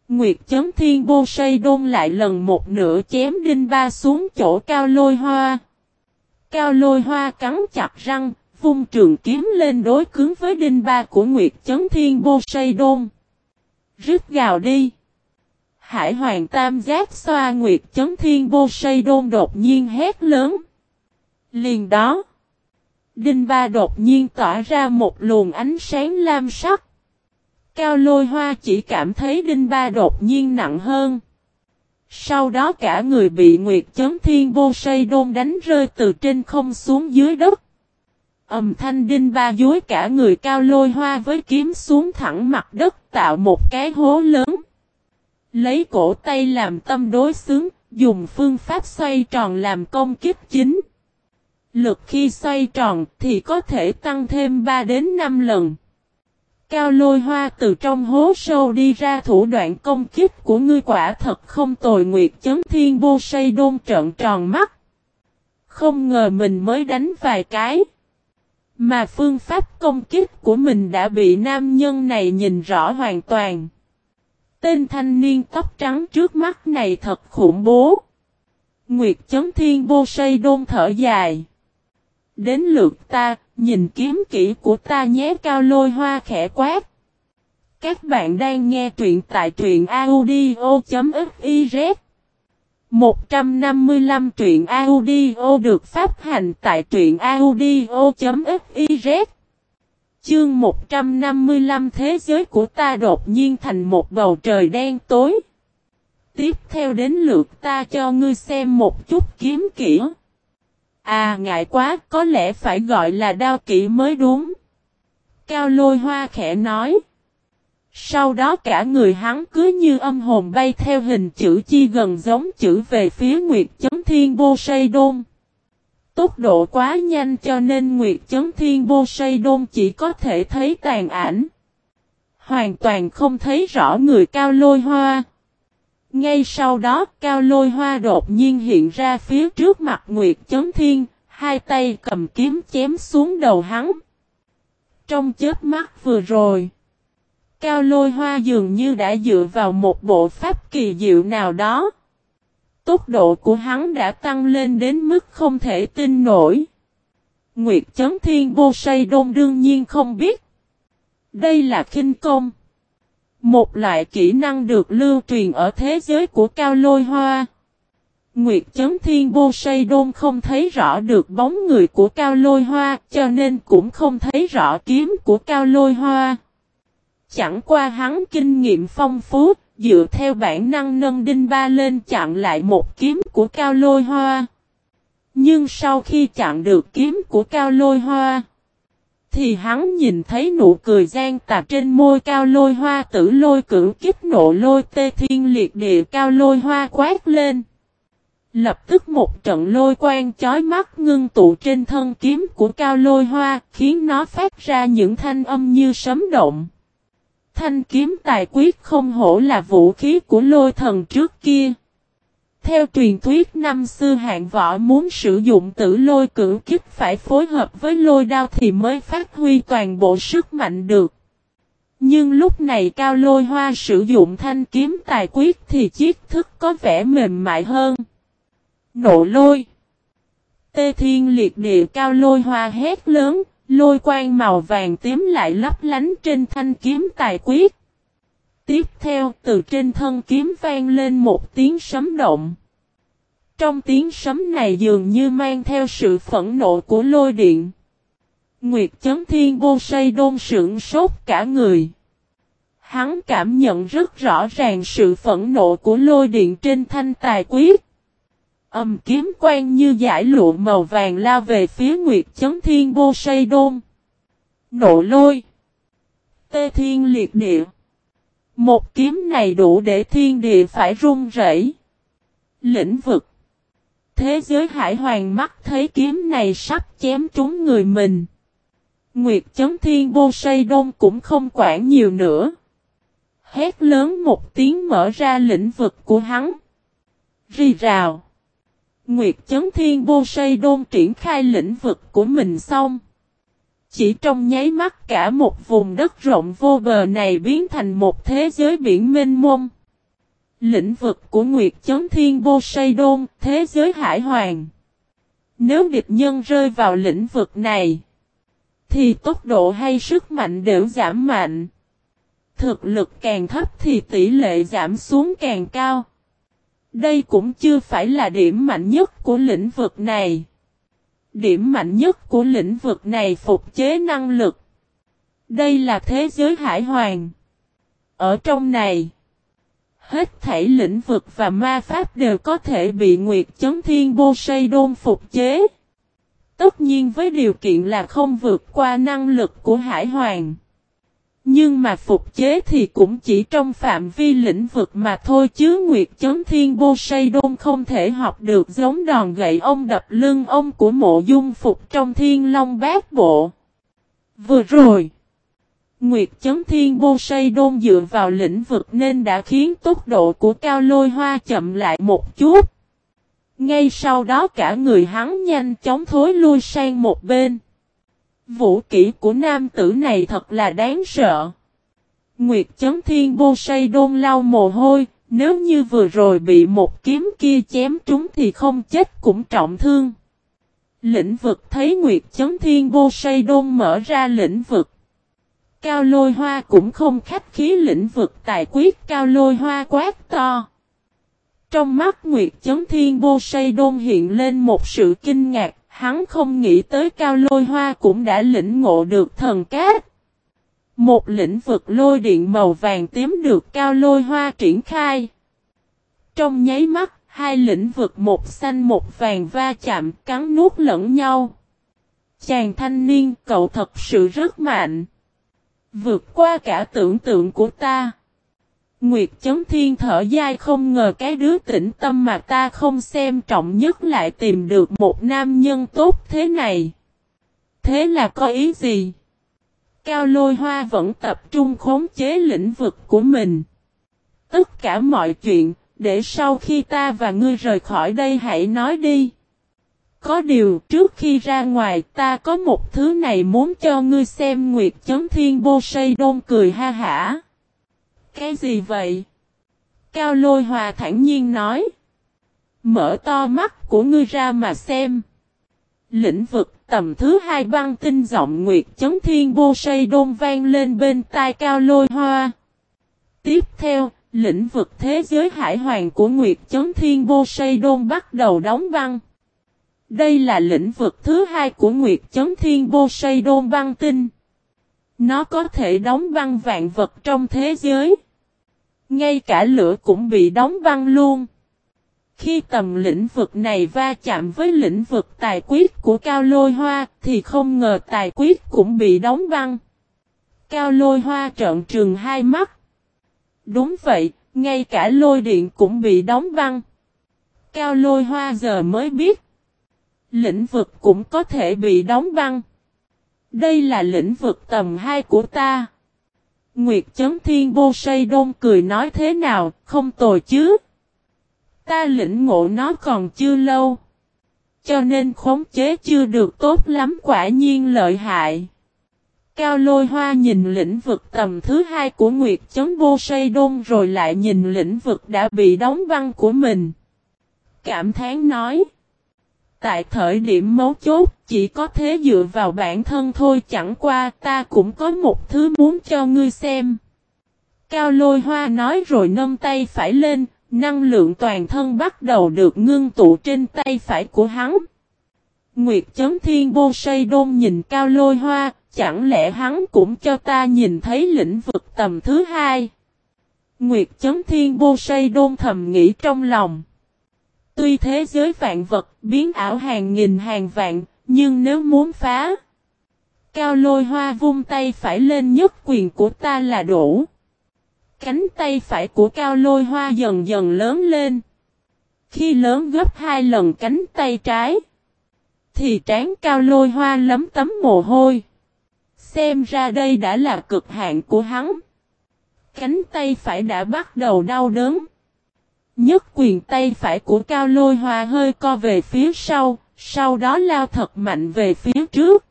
Nguyệt chấn thiên bô say đôn lại lần một nửa chém đinh ba xuống chỗ cao lôi hoa. Cao lôi hoa cắn chặt răng, vung trường kiếm lên đối cứng với đinh ba của Nguyệt chấn thiên bô say đôn. Rứt gào đi. Hải hoàng tam giác xoa Nguyệt chấn thiên bô say đôn đột nhiên hét lớn. Liền đó. Đinh ba đột nhiên tỏa ra một luồng ánh sáng lam sắc. Cao lôi hoa chỉ cảm thấy đinh ba đột nhiên nặng hơn. Sau đó cả người bị Nguyệt Chấn Thiên vô Say Đôn đánh rơi từ trên không xuống dưới đất. Âm thanh đinh ba dối cả người cao lôi hoa với kiếm xuống thẳng mặt đất tạo một cái hố lớn. Lấy cổ tay làm tâm đối xứng, dùng phương pháp xoay tròn làm công kích chính. Lực khi xoay tròn thì có thể tăng thêm 3 đến 5 lần. Cao lôi hoa từ trong hố sâu đi ra thủ đoạn công kích của ngươi quả thật không tồi nguyệt chấn thiên bô say đôn trợn tròn mắt. Không ngờ mình mới đánh vài cái. Mà phương pháp công kích của mình đã bị nam nhân này nhìn rõ hoàn toàn. Tên thanh niên tóc trắng trước mắt này thật khủng bố. Nguyệt chấn thiên bô say đôn thở dài. Đến lượt ta, nhìn kiếm kỹ của ta nhé cao lôi hoa khẽ quát. Các bạn đang nghe truyện tại truyện audio.fiz 155 truyện audio được phát hành tại truyện audio.fiz Chương 155 Thế giới của ta đột nhiên thành một bầu trời đen tối. Tiếp theo đến lượt ta cho ngươi xem một chút kiếm kỹ. À ngại quá, có lẽ phải gọi là đao kỹ mới đúng. Cao lôi hoa khẽ nói. Sau đó cả người hắn cứ như âm hồn bay theo hình chữ chi gần giống chữ về phía Nguyệt Chấn Thiên Bô Sây Đôn. Tốc độ quá nhanh cho nên Nguyệt Chấn Thiên Bô Sây Đôn chỉ có thể thấy tàn ảnh. Hoàn toàn không thấy rõ người cao lôi hoa. Ngay sau đó cao lôi hoa đột nhiên hiện ra phía trước mặt Nguyệt Chấn Thiên, hai tay cầm kiếm chém xuống đầu hắn. Trong chết mắt vừa rồi, cao lôi hoa dường như đã dựa vào một bộ pháp kỳ diệu nào đó. Tốc độ của hắn đã tăng lên đến mức không thể tin nổi. Nguyệt Chấn Thiên Bô Say Đôn đương nhiên không biết. Đây là kinh công. Một loại kỹ năng được lưu truyền ở thế giới của Cao Lôi Hoa. Nguyệt chấm Thiên Bô Say Đôn không thấy rõ được bóng người của Cao Lôi Hoa cho nên cũng không thấy rõ kiếm của Cao Lôi Hoa. Chẳng qua hắn kinh nghiệm phong phú, dựa theo bản năng nâng đinh ba lên chặn lại một kiếm của Cao Lôi Hoa. Nhưng sau khi chặn được kiếm của Cao Lôi Hoa, thì hắn nhìn thấy nụ cười gian tà trên môi cao lôi hoa tử lôi cưỡng kích nộ lôi tê thiên liệt địa cao lôi hoa quát lên. Lập tức một trận lôi quang chói mắt ngưng tụ trên thân kiếm của cao lôi hoa, khiến nó phát ra những thanh âm như sấm động. Thanh kiếm tài quyết không hổ là vũ khí của lôi thần trước kia. Theo truyền thuyết năm xưa hạng võ muốn sử dụng tử lôi cưỡng kích phải phối hợp với lôi đao thì mới phát huy toàn bộ sức mạnh được. Nhưng lúc này cao lôi hoa sử dụng thanh kiếm tài quyết thì chiếc thức có vẻ mềm mại hơn. Nộ lôi Tê thiên liệt địa cao lôi hoa hét lớn, lôi quang màu vàng tím lại lấp lánh trên thanh kiếm tài quyết. Tiếp theo, từ trên thân kiếm vang lên một tiếng sấm động. Trong tiếng sấm này dường như mang theo sự phẫn nộ của lôi điện. Nguyệt chấn thiên vô say đôn sưởng sốt cả người. Hắn cảm nhận rất rõ ràng sự phẫn nộ của lôi điện trên thanh tài quyết. Âm kiếm quang như giải lụa màu vàng lao về phía Nguyệt chấn thiên vô say đôn. Nộ lôi. Tê thiên liệt địa. Một kiếm này đủ để thiên địa phải run rẩy. Lĩnh vực. Thế giới hải hoàng mắt thấy kiếm này sắp chém trúng người mình. Nguyệt chấn thiên vô say đông cũng không quản nhiều nữa. Hét lớn một tiếng mở ra lĩnh vực của hắn. Rì rào. Nguyệt chấn thiên vô say đôn triển khai lĩnh vực của mình xong. Chỉ trong nháy mắt cả một vùng đất rộng vô bờ này biến thành một thế giới biển mênh mông. Lĩnh vực của Nguyệt Chấn Thiên Bô Đôn, thế giới hải hoàng. Nếu địch nhân rơi vào lĩnh vực này, thì tốc độ hay sức mạnh đều giảm mạnh. Thực lực càng thấp thì tỷ lệ giảm xuống càng cao. Đây cũng chưa phải là điểm mạnh nhất của lĩnh vực này. Điểm mạnh nhất của lĩnh vực này phục chế năng lực. Đây là thế giới hải hoàng. Ở trong này, Hết thảy lĩnh vực và ma pháp đều có thể bị Nguyệt Chấn Thiên Bô Say Đôn phục chế. Tất nhiên với điều kiện là không vượt qua năng lực của Hải Hoàng. Nhưng mà phục chế thì cũng chỉ trong phạm vi lĩnh vực mà thôi chứ Nguyệt Chấn Thiên Bô Say Đôn không thể học được giống đòn gậy ông đập lưng ông của mộ dung phục trong thiên long bát bộ. Vừa rồi, Nguyệt chấn thiên bô say đôn dựa vào lĩnh vực nên đã khiến tốc độ của cao lôi hoa chậm lại một chút. Ngay sau đó cả người hắn nhanh chóng thối lui sang một bên. Vũ kỹ của nam tử này thật là đáng sợ. Nguyệt chấn thiên bô say đôn lau mồ hôi, nếu như vừa rồi bị một kiếm kia chém trúng thì không chết cũng trọng thương. Lĩnh vực thấy Nguyệt Chấn Thiên Bô Sây Đôn mở ra lĩnh vực. Cao lôi hoa cũng không khách khí lĩnh vực tài quyết cao lôi hoa quát to. Trong mắt Nguyệt Chấn Thiên Bô Sây Đôn hiện lên một sự kinh ngạc, hắn không nghĩ tới cao lôi hoa cũng đã lĩnh ngộ được thần cát. Một lĩnh vực lôi điện màu vàng tím được cao lôi hoa triển khai. Trong nháy mắt, hai lĩnh vực một xanh một vàng va chạm cắn nuốt lẫn nhau. Chàng thanh niên cậu thật sự rất mạnh. Vượt qua cả tưởng tượng của ta. Nguyệt chấn thiên thở dai không ngờ cái đứa tĩnh tâm mà ta không xem trọng nhất lại tìm được một nam nhân tốt thế này. Thế là có ý gì? Cao lôi hoa vẫn tập trung khống chế lĩnh vực của mình. Tất cả mọi chuyện, để sau khi ta và ngươi rời khỏi đây hãy nói đi. Có điều trước khi ra ngoài ta có một thứ này muốn cho ngươi xem Nguyệt Chấn Thiên Bô xây Đôn cười ha hả. Cái gì vậy? Cao lôi hòa thản nhiên nói. Mở to mắt của ngươi ra mà xem. Lĩnh vực tầm thứ hai băng tinh giọng Nguyệt Chấn Thiên Bô Sây Đôn vang lên bên tai cao lôi hoa. Tiếp theo, lĩnh vực thế giới hải hoàng của Nguyệt Chấn Thiên Bô Sây Đôn bắt đầu đóng băng. Đây là lĩnh vực thứ hai của Nguyệt Chấn Thiên Bô Sây Đôn băng tinh. Nó có thể đóng băng vạn vật trong thế giới. Ngay cả lửa cũng bị đóng băng luôn. Khi tầm lĩnh vực này va chạm với lĩnh vực tài quyết của Cao Lôi Hoa thì không ngờ tài quyết cũng bị đóng băng. Cao Lôi Hoa trợn trừng hai mắt. Đúng vậy, ngay cả lôi điện cũng bị đóng băng. Cao Lôi Hoa giờ mới biết. Lĩnh vực cũng có thể bị đóng băng. Đây là lĩnh vực tầm 2 của ta. Nguyệt Chấn Thiên Bô say Đôn cười nói thế nào, không tồi chứ. Ta lĩnh ngộ nó còn chưa lâu. Cho nên khống chế chưa được tốt lắm quả nhiên lợi hại. Cao lôi hoa nhìn lĩnh vực tầm thứ hai của Nguyệt Chấn Bô say Đôn rồi lại nhìn lĩnh vực đã bị đóng băng của mình. Cảm thán nói. Tại thời điểm mấu chốt, chỉ có thế dựa vào bản thân thôi chẳng qua ta cũng có một thứ muốn cho ngươi xem. Cao lôi hoa nói rồi nâng tay phải lên, năng lượng toàn thân bắt đầu được ngưng tụ trên tay phải của hắn. Nguyệt chấm thiên bô say đôn nhìn cao lôi hoa, chẳng lẽ hắn cũng cho ta nhìn thấy lĩnh vực tầm thứ hai. Nguyệt chấm thiên bô say đôn thầm nghĩ trong lòng. Tuy thế giới vạn vật biến ảo hàng nghìn hàng vạn, nhưng nếu muốn phá, cao lôi hoa vung tay phải lên nhất quyền của ta là đủ. Cánh tay phải của cao lôi hoa dần dần lớn lên. Khi lớn gấp hai lần cánh tay trái, thì trán cao lôi hoa lấm tấm mồ hôi. Xem ra đây đã là cực hạn của hắn. Cánh tay phải đã bắt đầu đau đớn. Nhất quyền tay phải của Cao Lôi Hoa hơi co về phía sau, sau đó lao thật mạnh về phía trước.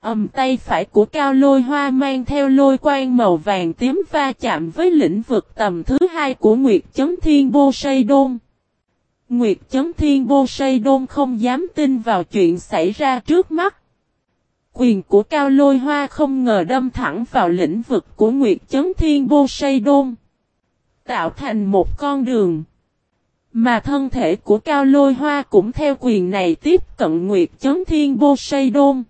ầm tay phải của Cao Lôi Hoa mang theo lôi quang màu vàng tím va chạm với lĩnh vực tầm thứ hai của Nguyệt Chấn Thiên Bô Sây Đôn. Nguyệt Chấn Thiên Bô Sây Đôn không dám tin vào chuyện xảy ra trước mắt. Quyền của Cao Lôi Hoa không ngờ đâm thẳng vào lĩnh vực của Nguyệt Chấn Thiên Bô Sây Đôn tạo thành một con đường. Mà thân thể của Cao Lôi Hoa cũng theo quyền này tiếp cận Nguyệt Chấn Thiên Bô Sây Đôn.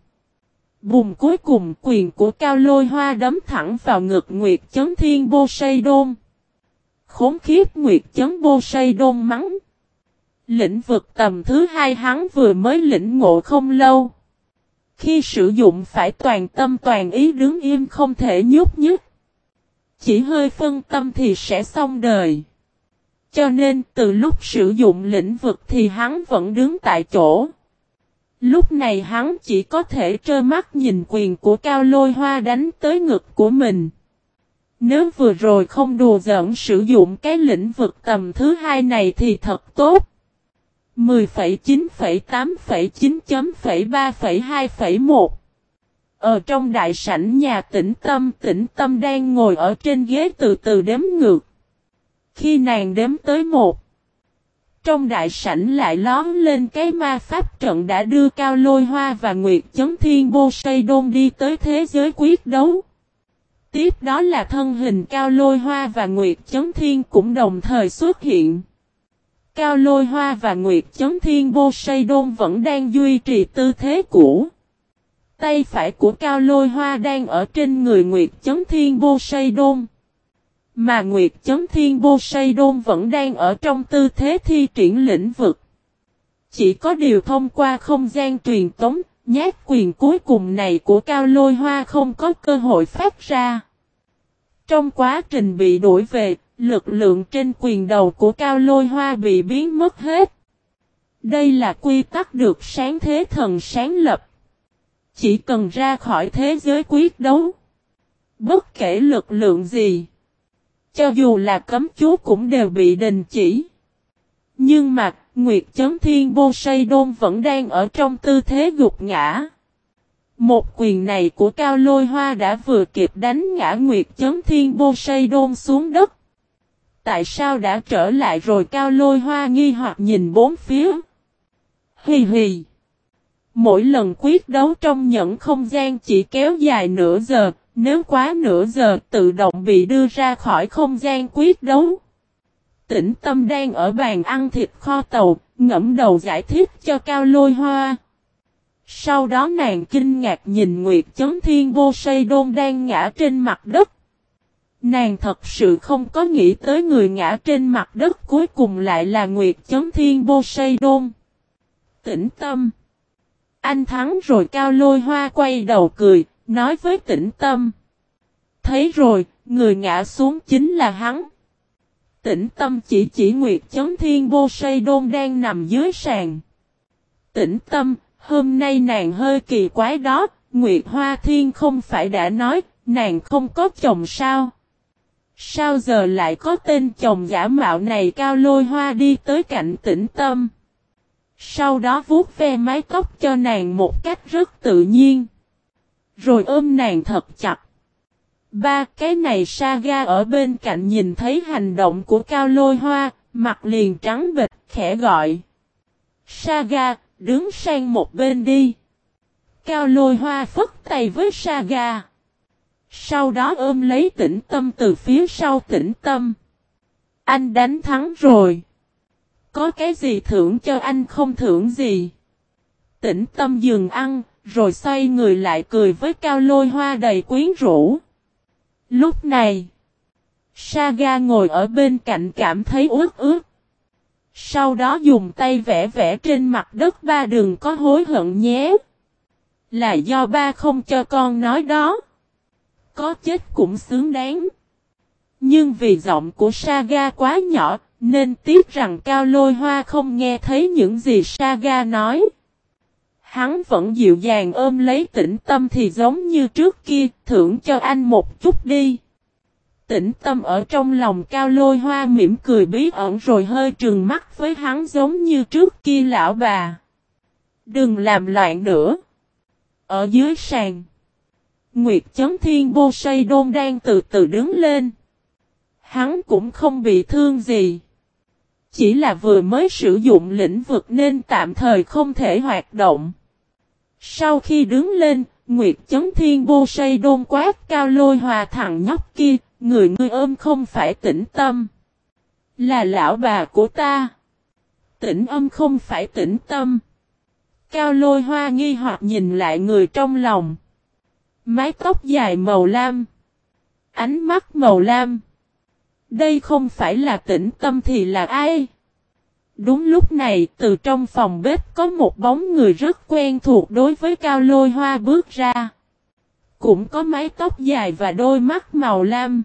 Bùng cuối cùng quyền của Cao Lôi Hoa đấm thẳng vào ngực Nguyệt Chấn Thiên Bô Sây Đôn. Khốn khiếp, Nguyệt Chấn Bô Sây Đôn mắng. Lĩnh vực tầm thứ hai hắn vừa mới lĩnh ngộ không lâu. Khi sử dụng phải toàn tâm toàn ý đứng im không thể nhúc nhích. Chỉ hơi phân tâm thì sẽ xong đời. Cho nên từ lúc sử dụng lĩnh vực thì hắn vẫn đứng tại chỗ. Lúc này hắn chỉ có thể trơ mắt nhìn quyền của cao lôi hoa đánh tới ngực của mình. Nếu vừa rồi không đùa giỡn sử dụng cái lĩnh vực tầm thứ hai này thì thật tốt. 10,9,8,9.3,2,1 ở trong đại sảnh nhà tĩnh tâm tĩnh tâm đang ngồi ở trên ghế từ từ đếm ngược. Khi nàng đếm tới một, Trong đại sảnh lại lón lên cái ma pháp trận đã đưa Cao Lôi Hoa và Nguyệt Chấn Thiên Bô Sây Đôn đi tới thế giới quyết đấu. Tiếp đó là thân hình Cao Lôi Hoa và Nguyệt Chấn Thiên cũng đồng thời xuất hiện. Cao Lôi Hoa và Nguyệt Chấn Thiên Bô Sây Đôn vẫn đang duy trì tư thế cũ. Tay phải của Cao Lôi Hoa đang ở trên người Nguyệt Chấn Thiên Bô Sây Đôn. Mà Nguyệt Chấn Thiên Bô Sây Đôn vẫn đang ở trong tư thế thi triển lĩnh vực. Chỉ có điều thông qua không gian truyền tống, nhát quyền cuối cùng này của Cao Lôi Hoa không có cơ hội phát ra. Trong quá trình bị đuổi về, lực lượng trên quyền đầu của Cao Lôi Hoa bị biến mất hết. Đây là quy tắc được sáng thế thần sáng lập. Chỉ cần ra khỏi thế giới quyết đấu. Bất kể lực lượng gì. Cho dù là cấm chú cũng đều bị đình chỉ. Nhưng mà, Nguyệt Chấn Thiên Bô Sây Đôn vẫn đang ở trong tư thế gục ngã. Một quyền này của Cao Lôi Hoa đã vừa kịp đánh ngã Nguyệt Chấn Thiên Bô Sây Đôn xuống đất. Tại sao đã trở lại rồi Cao Lôi Hoa nghi hoặc nhìn bốn phía. Hì hì. Mỗi lần quyết đấu trong nhẫn không gian chỉ kéo dài nửa giờ, nếu quá nửa giờ tự động bị đưa ra khỏi không gian quyết đấu. Tỉnh tâm đang ở bàn ăn thịt kho tàu, ngẫm đầu giải thích cho Cao Lôi Hoa. Sau đó nàng kinh ngạc nhìn Nguyệt Chấn Thiên Vô Sây Đôn đang ngã trên mặt đất. Nàng thật sự không có nghĩ tới người ngã trên mặt đất cuối cùng lại là Nguyệt Chấn Thiên Vô Sây Đôn. Tĩnh tâm. Anh thắng rồi Cao Lôi Hoa quay đầu cười, nói với tĩnh tâm. Thấy rồi, người ngã xuống chính là hắn. Tĩnh tâm chỉ chỉ Nguyệt Chấn Thiên Vô Sây Đôn đang nằm dưới sàn. Tĩnh tâm, hôm nay nàng hơi kỳ quái đó, Nguyệt Hoa Thiên không phải đã nói, nàng không có chồng sao? Sao giờ lại có tên chồng giả mạo này cao lôi hoa đi tới cạnh tĩnh tâm? Sau đó vuốt ve mái tóc cho nàng một cách rất tự nhiên. Rồi ôm nàng thật chặt. Ba cái này Saga ở bên cạnh nhìn thấy hành động của Cao Lôi Hoa, mặt liền trắng bịch, khẽ gọi. Saga, đứng sang một bên đi. Cao Lôi Hoa phất tay với Saga. Sau đó ôm lấy tĩnh tâm từ phía sau tĩnh tâm. Anh đánh thắng rồi. Có cái gì thưởng cho anh không thưởng gì. Tĩnh tâm dừng ăn, rồi xoay người lại cười với cao lôi hoa đầy quyến rũ. Lúc này, Saga ngồi ở bên cạnh cảm thấy ướt ướt. Sau đó dùng tay vẽ vẽ trên mặt đất ba đừng có hối hận nhé. Là do ba không cho con nói đó. Có chết cũng xứng đáng. Nhưng vì giọng của Saga quá nhỏ, nên tiếc rằng Cao Lôi Hoa không nghe thấy những gì Saga nói. Hắn vẫn dịu dàng ôm lấy tĩnh tâm thì giống như trước kia, thưởng cho anh một chút đi. Tĩnh tâm ở trong lòng cao lôi hoa mỉm cười bí ẩn rồi hơi trừng mắt với hắn giống như trước kia lão bà. Đừng làm loạn nữa. Ở dưới sàn. Nguyệt chấn thiên bô say đôn đang từ từ đứng lên. Hắn cũng không bị thương gì. Chỉ là vừa mới sử dụng lĩnh vực nên tạm thời không thể hoạt động. Sau khi đứng lên, Nguyệt chấn thiên bô Sây đôn quát cao lôi hòa thằng nhóc kia, người ngươi ôm không phải tĩnh tâm. Là lão bà của ta. Tĩnh âm không phải tĩnh tâm. Cao lôi hoa nghi hoặc nhìn lại người trong lòng. Mái tóc dài màu lam. Ánh mắt màu lam. Đây không phải là tĩnh tâm thì là ai? Đúng lúc này, từ trong phòng bếp có một bóng người rất quen thuộc đối với cao lôi hoa bước ra. Cũng có mái tóc dài và đôi mắt màu lam.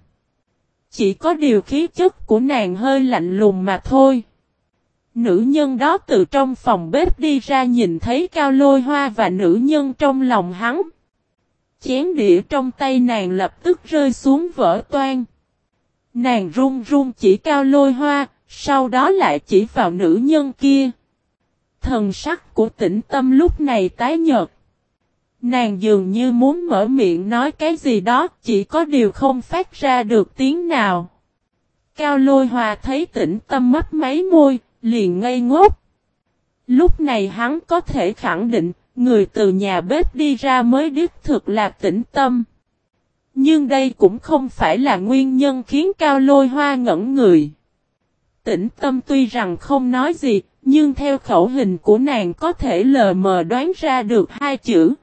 Chỉ có điều khí chất của nàng hơi lạnh lùng mà thôi. Nữ nhân đó từ trong phòng bếp đi ra nhìn thấy cao lôi hoa và nữ nhân trong lòng hắn. Chén đĩa trong tay nàng lập tức rơi xuống vỡ toan. Nàng run run chỉ cao lôi hoa, sau đó lại chỉ vào nữ nhân kia. Thần sắc của tĩnh tâm lúc này tái nhợt. Nàng dường như muốn mở miệng nói cái gì đó, chỉ có điều không phát ra được tiếng nào. Cao lôi hòa thấy tĩnh tâm mất mấy môi, Liền ngây ngốc. Lúc này hắn có thể khẳng định, người từ nhà bếp đi ra mới đích thực là tĩnh tâm. Nhưng đây cũng không phải là nguyên nhân khiến cao lôi hoa ngẩn người. Tĩnh tâm tuy rằng không nói gì, nhưng theo khẩu hình của nàng có thể lờ mờ đoán ra được hai chữ.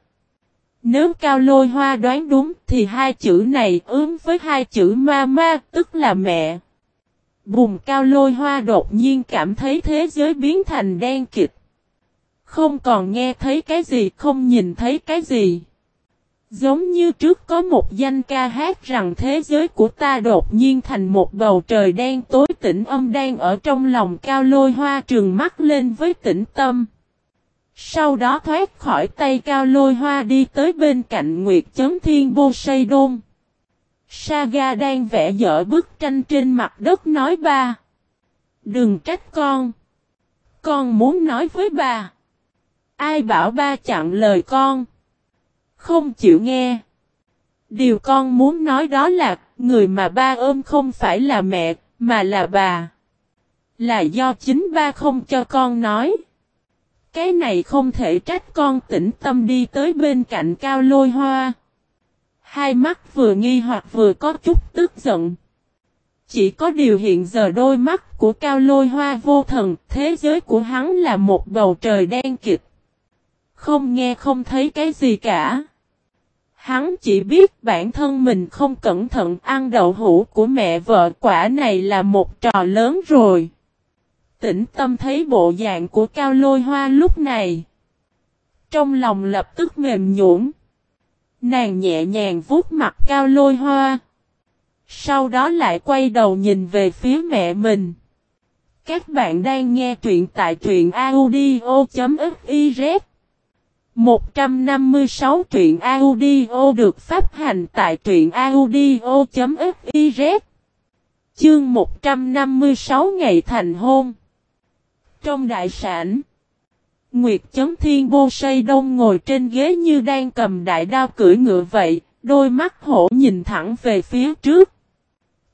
Nếu cao lôi hoa đoán đúng thì hai chữ này ứng với hai chữ ma ma tức là mẹ. Bùm cao lôi hoa đột nhiên cảm thấy thế giới biến thành đen kịch. Không còn nghe thấy cái gì không nhìn thấy cái gì. Giống như trước có một danh ca hát rằng thế giới của ta đột nhiên thành một bầu trời đen tối tĩnh âm đang ở trong lòng cao lôi hoa trường mắt lên với tĩnh tâm. Sau đó thoát khỏi tay cao lôi hoa đi tới bên cạnh Nguyệt Chấn Thiên Bô Sây Đôn. Saga đang vẽ dở bức tranh trên mặt đất nói ba. Đừng trách con. Con muốn nói với bà. Ai bảo ba chặn lời con. Không chịu nghe. Điều con muốn nói đó là, người mà ba ôm không phải là mẹ, mà là bà. Là do chính ba không cho con nói. Cái này không thể trách con tĩnh tâm đi tới bên cạnh cao lôi hoa. Hai mắt vừa nghi hoặc vừa có chút tức giận. Chỉ có điều hiện giờ đôi mắt của cao lôi hoa vô thần, thế giới của hắn là một bầu trời đen kịch. Không nghe không thấy cái gì cả. Hắn chỉ biết bản thân mình không cẩn thận, ăn đậu hũ của mẹ vợ, quả này là một trò lớn rồi. Tĩnh tâm thấy bộ dạng của cao lôi hoa lúc này. Trong lòng lập tức mềm nhũn. Nàng nhẹ nhàng vuốt mặt cao lôi hoa. Sau đó lại quay đầu nhìn về phía mẹ mình. Các bạn đang nghe truyện tại truyện audio.fif 156 truyện audio được phát hành tại truyện audio.fiz Chương 156 ngày thành hôn Trong đại sản Nguyệt chấm thiên bô say đông ngồi trên ghế như đang cầm đại đao cưỡi ngựa vậy, đôi mắt hổ nhìn thẳng về phía trước.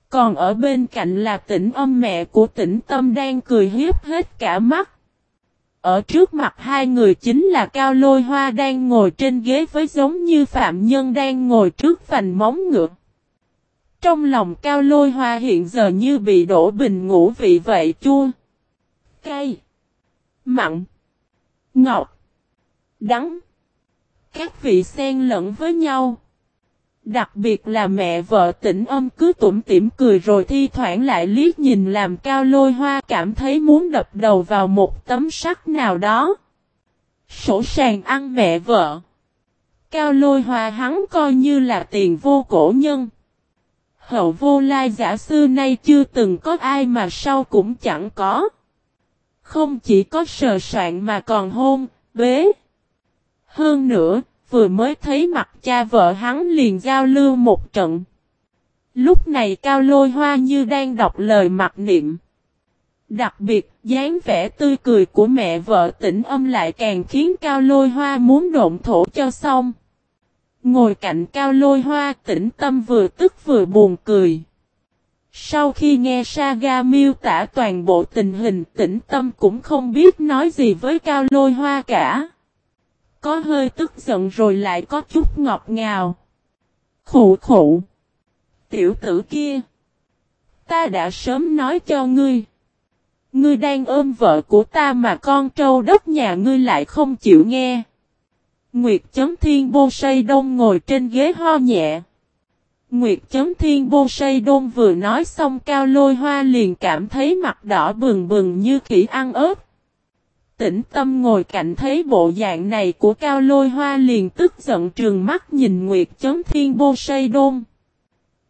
Còn ở bên cạnh là tỉnh âm mẹ của tỉnh tâm đang cười hiếp hết cả mắt. Ở trước mặt hai người chính là Cao Lôi Hoa đang ngồi trên ghế với giống như phạm nhân đang ngồi trước vành móng ngựa. Trong lòng Cao Lôi Hoa hiện giờ như bị đổ bình ngủ vị vậy chua, cay, mặn, ngọt, đắng. Các vị xen lẫn với nhau. Đặc biệt là mẹ vợ tỉnh âm cứ tủm tỉm cười rồi thi thoảng lại liếc nhìn làm cao lôi hoa cảm thấy muốn đập đầu vào một tấm sắt nào đó. Sổ sàng ăn mẹ vợ. Cao lôi hoa hắn coi như là tiền vô cổ nhân. Hậu vô lai giả xưa nay chưa từng có ai mà sau cũng chẳng có. Không chỉ có sờ soạn mà còn hôn, bế. Hơn nữa, vừa mới thấy mặt cha vợ hắn liền giao lưu một trận. Lúc này cao lôi hoa như đang đọc lời mặt niệm. Đặc biệt, dáng vẻ tươi cười của mẹ vợ tỉnh âm lại càng khiến cao lôi hoa muốn độn thổ cho xong. Ngồi cạnh cao lôi hoa tĩnh tâm vừa tức vừa buồn cười. Sau khi nghe Saga miêu tả toàn bộ tình hình tĩnh tâm cũng không biết nói gì với cao lôi hoa cả. Có hơi tức giận rồi lại có chút ngọt ngào. Khụ khụ, Tiểu tử kia. Ta đã sớm nói cho ngươi. Ngươi đang ôm vợ của ta mà con trâu đất nhà ngươi lại không chịu nghe. Nguyệt chấm thiên bô say đông ngồi trên ghế ho nhẹ. Nguyệt chấm thiên bô say đôn vừa nói xong cao lôi hoa liền cảm thấy mặt đỏ bừng bừng như khỉ ăn ớt tĩnh tâm ngồi cạnh thấy bộ dạng này của cao lôi hoa liền tức giận trường mắt nhìn Nguyệt Chấn Thiên Bô Sây Đôn.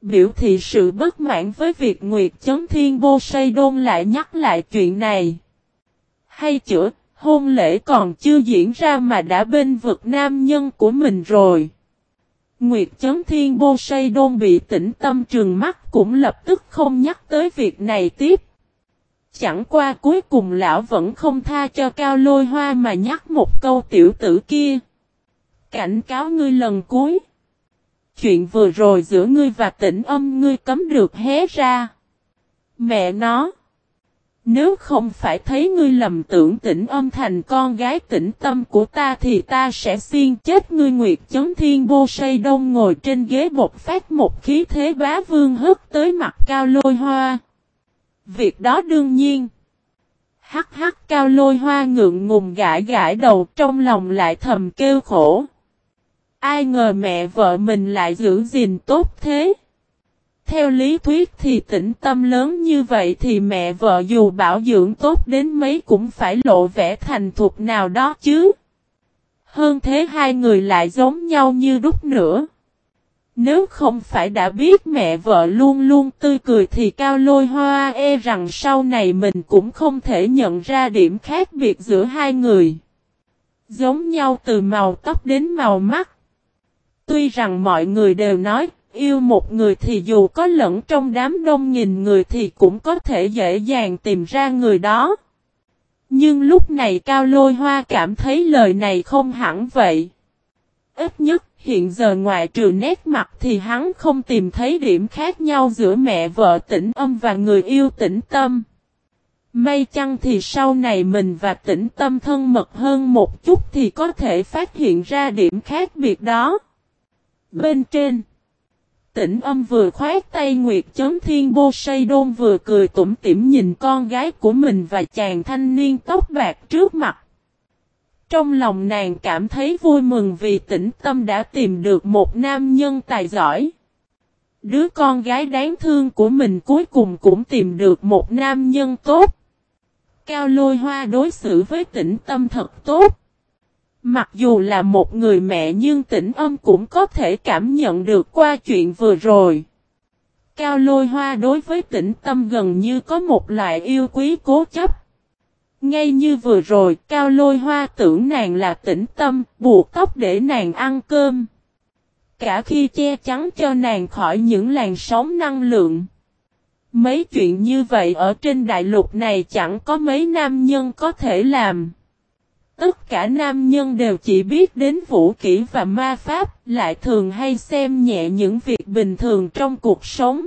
Biểu thị sự bất mãn với việc Nguyệt Chấn Thiên Bô Sây Đôn lại nhắc lại chuyện này. Hay chữa, hôn lễ còn chưa diễn ra mà đã bên vực nam nhân của mình rồi. Nguyệt Chấn Thiên Bô Sây Đôn bị tĩnh tâm trường mắt cũng lập tức không nhắc tới việc này tiếp. Chẳng qua cuối cùng lão vẫn không tha cho cao lôi hoa mà nhắc một câu tiểu tử kia. Cảnh cáo ngươi lần cuối. Chuyện vừa rồi giữa ngươi và tỉnh âm ngươi cấm được hé ra. Mẹ nó. Nếu không phải thấy ngươi lầm tưởng tỉnh âm thành con gái tĩnh tâm của ta thì ta sẽ xiên chết ngươi Nguyệt chấn thiên bô say đông ngồi trên ghế bột phát một khí thế bá vương hất tới mặt cao lôi hoa. Việc đó đương nhiên. Hắc hắc cao lôi hoa ngượng ngùng gãi gãi đầu trong lòng lại thầm kêu khổ. Ai ngờ mẹ vợ mình lại giữ gìn tốt thế. Theo lý thuyết thì tĩnh tâm lớn như vậy thì mẹ vợ dù bảo dưỡng tốt đến mấy cũng phải lộ vẻ thành thục nào đó chứ. Hơn thế hai người lại giống nhau như đúc nữa. Nếu không phải đã biết mẹ vợ luôn luôn tươi cười thì cao lôi hoa e rằng sau này mình cũng không thể nhận ra điểm khác biệt giữa hai người. Giống nhau từ màu tóc đến màu mắt. Tuy rằng mọi người đều nói, yêu một người thì dù có lẫn trong đám đông nghìn người thì cũng có thể dễ dàng tìm ra người đó. Nhưng lúc này Cao Lôi Hoa cảm thấy lời này không hẳn vậy. Ít nhất hiện giờ ngoại trừ nét mặt thì hắn không tìm thấy điểm khác nhau giữa mẹ vợ tĩnh âm và người yêu tĩnh tâm. May chăng thì sau này mình và tĩnh tâm thân mật hơn một chút thì có thể phát hiện ra điểm khác biệt đó. Bên trên, Tĩnh âm vừa khoát tay Nguyệt chấn thiên bô say đôn vừa cười tủm tỉm nhìn con gái của mình và chàng thanh niên tóc bạc trước mặt. Trong lòng nàng cảm thấy vui mừng vì tĩnh tâm đã tìm được một nam nhân tài giỏi. Đứa con gái đáng thương của mình cuối cùng cũng tìm được một nam nhân tốt. Cao lôi hoa đối xử với tĩnh tâm thật tốt. Mặc dù là một người mẹ nhưng tĩnh âm cũng có thể cảm nhận được qua chuyện vừa rồi. Cao lôi hoa đối với tĩnh tâm gần như có một loại yêu quý cố chấp. Ngay như vừa rồi, cao lôi hoa tưởng nàng là tĩnh tâm, buộc tóc để nàng ăn cơm. Cả khi che chắn cho nàng khỏi những làn sóng năng lượng. Mấy chuyện như vậy ở trên đại lục này chẳng có mấy nam nhân có thể làm. Tất cả nam nhân đều chỉ biết đến vũ kỹ và ma pháp, lại thường hay xem nhẹ những việc bình thường trong cuộc sống.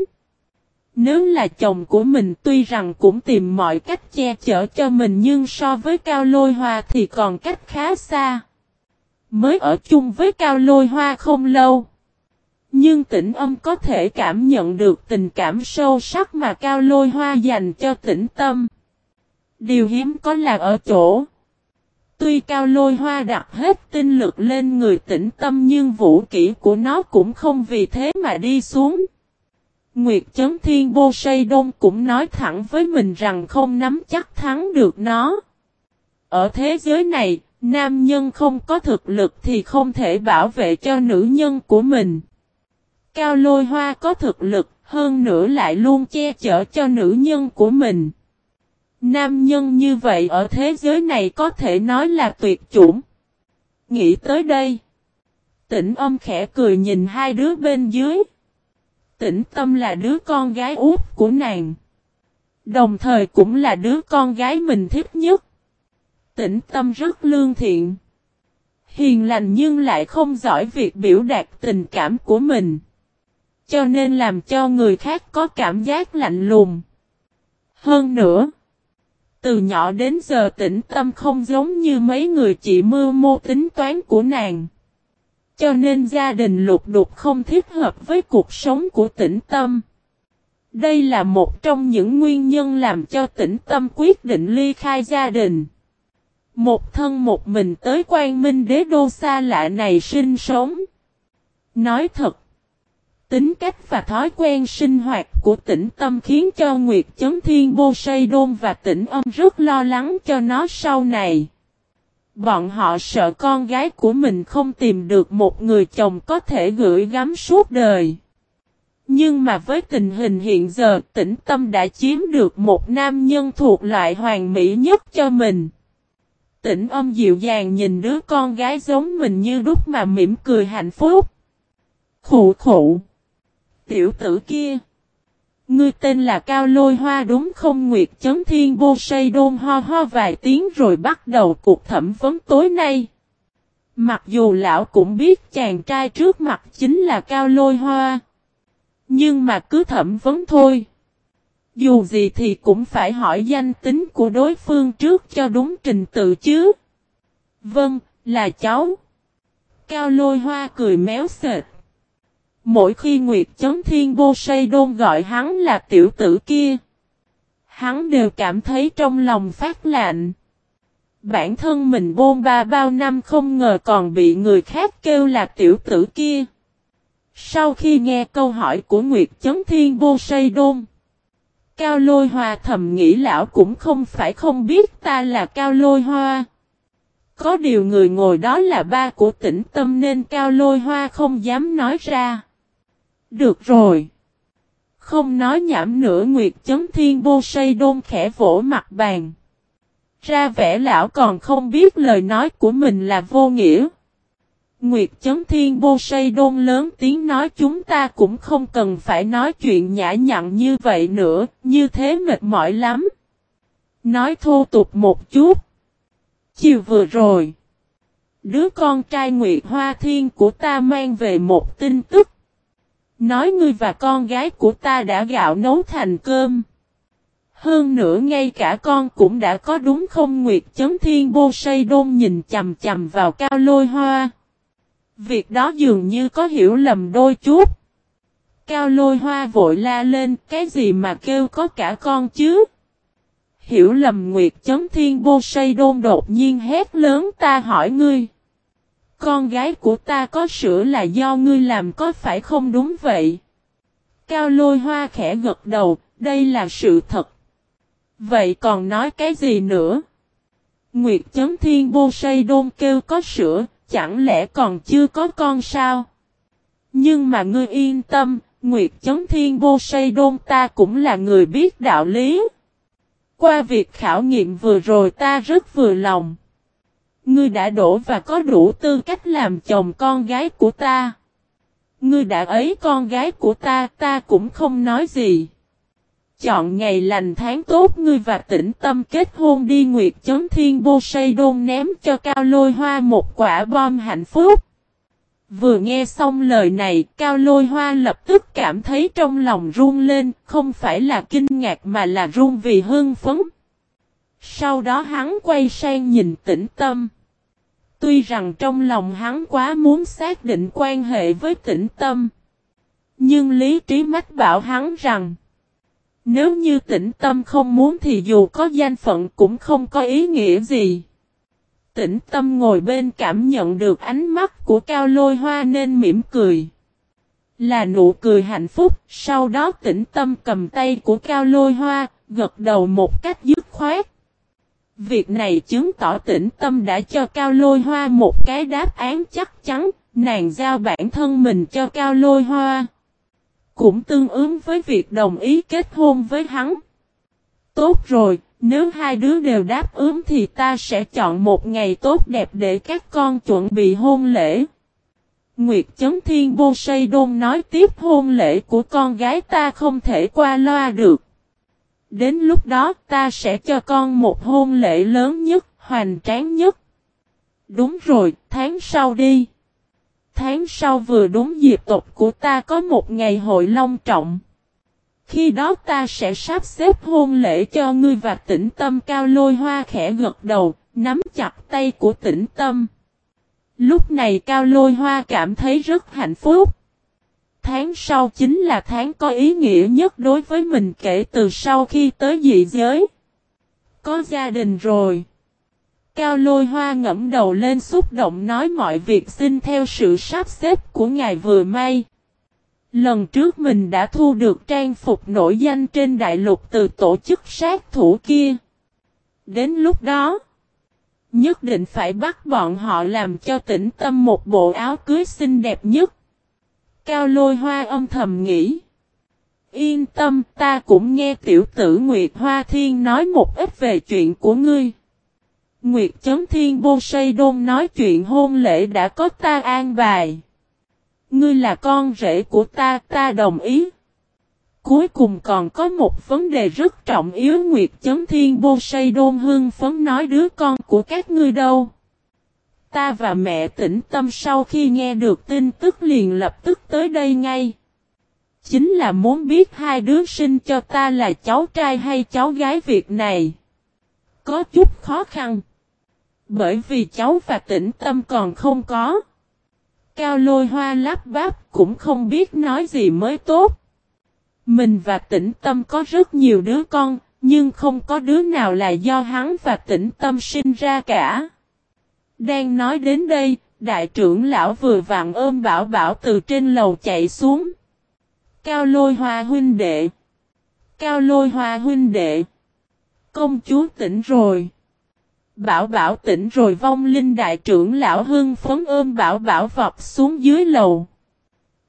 Nếu là chồng của mình tuy rằng cũng tìm mọi cách che chở cho mình nhưng so với Cao Lôi Hoa thì còn cách khá xa. Mới ở chung với Cao Lôi Hoa không lâu. Nhưng tĩnh âm có thể cảm nhận được tình cảm sâu sắc mà Cao Lôi Hoa dành cho tĩnh tâm. Điều hiếm có là ở chỗ. Tuy cao lôi hoa đặt hết tinh lực lên người tĩnh tâm nhưng vũ kỹ của nó cũng không vì thế mà đi xuống. Nguyệt Chấn Thiên Bô Sây Đông cũng nói thẳng với mình rằng không nắm chắc thắng được nó. Ở thế giới này, nam nhân không có thực lực thì không thể bảo vệ cho nữ nhân của mình. Cao lôi hoa có thực lực, hơn nữa lại luôn che chở cho nữ nhân của mình. Nam nhân như vậy ở thế giới này có thể nói là tuyệt chủng. Nghĩ tới đây. Tỉnh âm khẽ cười nhìn hai đứa bên dưới. Tĩnh tâm là đứa con gái út của nàng. Đồng thời cũng là đứa con gái mình thích nhất. Tĩnh tâm rất lương thiện. Hiền lành nhưng lại không giỏi việc biểu đạt tình cảm của mình. Cho nên làm cho người khác có cảm giác lạnh lùng. Hơn nữa. Từ nhỏ đến giờ tĩnh tâm không giống như mấy người chị mưu mô tính toán của nàng. Cho nên gia đình lục đục không thích hợp với cuộc sống của tĩnh tâm. Đây là một trong những nguyên nhân làm cho tĩnh tâm quyết định ly khai gia đình. Một thân một mình tới quan minh đế đô xa lạ này sinh sống. Nói thật, tính cách và thói quen sinh hoạt của tĩnh tâm khiến cho Nguyệt Chấn Thiên Bô Sây Đôn và tĩnh âm rất lo lắng cho nó sau này. Bọn họ sợ con gái của mình không tìm được một người chồng có thể gửi gắm suốt đời. Nhưng mà với tình hình hiện giờ, tĩnh tâm đã chiếm được một nam nhân thuộc loại hoàn mỹ nhất cho mình. Tĩnh âm dịu dàng nhìn đứa con gái giống mình như đúc mà mỉm cười hạnh phúc. Khủ khủ. Tiểu tử kia. Ngươi tên là Cao Lôi Hoa đúng không Nguyệt Chấn Thiên Bô Sây Đôn ho ho vài tiếng rồi bắt đầu cuộc thẩm vấn tối nay. Mặc dù lão cũng biết chàng trai trước mặt chính là Cao Lôi Hoa. Nhưng mà cứ thẩm vấn thôi. Dù gì thì cũng phải hỏi danh tính của đối phương trước cho đúng trình tự chứ. Vâng, là cháu. Cao lôi hoa cười méo sệt. Mỗi khi Nguyệt Chấn Thiên Bô Sây Đôn gọi hắn là tiểu tử kia. Hắn đều cảm thấy trong lòng phát lạnh. Bản thân mình bôn ba bao năm không ngờ còn bị người khác kêu là tiểu tử kia. Sau khi nghe câu hỏi của Nguyệt Chấn Thiên Bô Sây Đôn. Cao Lôi Hoa thầm nghĩ lão cũng không phải không biết ta là Cao Lôi Hoa. Có điều người ngồi đó là ba của tỉnh tâm nên Cao Lôi Hoa không dám nói ra. Được rồi. Không nói nhảm nữa Nguyệt Chấn Thiên Bô Say Đôn khẽ vỗ mặt bàn. Ra vẻ lão còn không biết lời nói của mình là vô nghĩa. Nguyệt Chấn Thiên Bô Say Đôn lớn tiếng nói chúng ta cũng không cần phải nói chuyện nhã nhặn như vậy nữa, như thế mệt mỏi lắm. Nói thô tục một chút. Chiều vừa rồi, đứa con trai Nguyệt Hoa Thiên của ta mang về một tin tức. Nói ngươi và con gái của ta đã gạo nấu thành cơm. Hơn nữa ngay cả con cũng đã có đúng không Nguyệt Chấn Thiên Bô Sây Đôn nhìn chầm chầm vào cao lôi hoa. Việc đó dường như có hiểu lầm đôi chút. Cao lôi hoa vội la lên, cái gì mà kêu có cả con chứ. Hiểu lầm Nguyệt Chấn Thiên Bô Sây Đôn đột nhiên hét lớn, ta hỏi ngươi. Con gái của ta có sữa là do ngươi làm có phải không đúng vậy? Cao lôi hoa khẽ gật đầu, đây là sự thật. Vậy còn nói cái gì nữa? Nguyệt chấm thiên bô say đôn kêu có sữa, chẳng lẽ còn chưa có con sao? Nhưng mà ngươi yên tâm, Nguyệt chấm thiên bô say đôn ta cũng là người biết đạo lý. Qua việc khảo nghiệm vừa rồi ta rất vừa lòng. Ngươi đã đổ và có đủ tư cách làm chồng con gái của ta. Ngươi đã ấy con gái của ta, ta cũng không nói gì. Chọn ngày lành tháng tốt ngươi và tĩnh tâm kết hôn đi Nguyệt Chấn Thiên Bô Sây Đôn ném cho Cao Lôi Hoa một quả bom hạnh phúc. Vừa nghe xong lời này, Cao Lôi Hoa lập tức cảm thấy trong lòng run lên, không phải là kinh ngạc mà là run vì hưng phấn. Sau đó hắn quay sang nhìn tĩnh tâm. Tuy rằng trong lòng hắn quá muốn xác định quan hệ với tĩnh tâm. Nhưng lý trí mách bảo hắn rằng. Nếu như tĩnh tâm không muốn thì dù có danh phận cũng không có ý nghĩa gì. Tĩnh tâm ngồi bên cảm nhận được ánh mắt của cao lôi hoa nên mỉm cười. Là nụ cười hạnh phúc, sau đó tĩnh tâm cầm tay của cao lôi hoa, gật đầu một cách dứt khoát. Việc này chứng tỏ tĩnh tâm đã cho Cao Lôi Hoa một cái đáp án chắc chắn, nàng giao bản thân mình cho Cao Lôi Hoa. Cũng tương ứng với việc đồng ý kết hôn với hắn. Tốt rồi, nếu hai đứa đều đáp ứng thì ta sẽ chọn một ngày tốt đẹp để các con chuẩn bị hôn lễ. Nguyệt Chấn Thiên Bô Sây Đôn nói tiếp hôn lễ của con gái ta không thể qua loa được. Đến lúc đó ta sẽ cho con một hôn lễ lớn nhất, hoành tráng nhất. Đúng rồi, tháng sau đi. Tháng sau vừa đúng dịp tộc của ta có một ngày hội long trọng. Khi đó ta sẽ sắp xếp hôn lễ cho ngươi và tĩnh tâm cao lôi hoa khẽ gật đầu, nắm chặt tay của tĩnh tâm. Lúc này cao lôi hoa cảm thấy rất hạnh phúc. Tháng sau chính là tháng có ý nghĩa nhất đối với mình kể từ sau khi tới dị giới. Có gia đình rồi. Cao lôi hoa ngẫm đầu lên xúc động nói mọi việc xin theo sự sắp xếp của ngài vừa may. Lần trước mình đã thu được trang phục nổi danh trên đại lục từ tổ chức sát thủ kia. Đến lúc đó, nhất định phải bắt bọn họ làm cho tĩnh tâm một bộ áo cưới xinh đẹp nhất. Cao lôi hoa âm thầm nghĩ. Yên tâm ta cũng nghe tiểu tử Nguyệt Hoa Thiên nói một ít về chuyện của ngươi. Nguyệt chấm Thiên Bô say Đôn nói chuyện hôn lễ đã có ta an bài. Ngươi là con rể của ta, ta đồng ý. Cuối cùng còn có một vấn đề rất trọng yếu Nguyệt chấm Thiên Bô say Đôn hương phấn nói đứa con của các ngươi đâu. Ta và mẹ tĩnh tâm sau khi nghe được tin tức liền lập tức tới đây ngay. Chính là muốn biết hai đứa sinh cho ta là cháu trai hay cháu gái việc này. Có chút khó khăn. Bởi vì cháu và tĩnh tâm còn không có. Cao lôi hoa lắp bắp cũng không biết nói gì mới tốt. Mình và tĩnh tâm có rất nhiều đứa con, nhưng không có đứa nào là do hắn và tĩnh tâm sinh ra cả. Đang nói đến đây, đại trưởng lão vừa vặn ôm bảo bảo từ trên lầu chạy xuống. Cao lôi hoa huynh đệ. Cao lôi hoa huynh đệ. Công chúa tỉnh rồi. Bảo bảo tỉnh rồi vong linh đại trưởng lão hưng phấn ôm bảo bảo vọt xuống dưới lầu.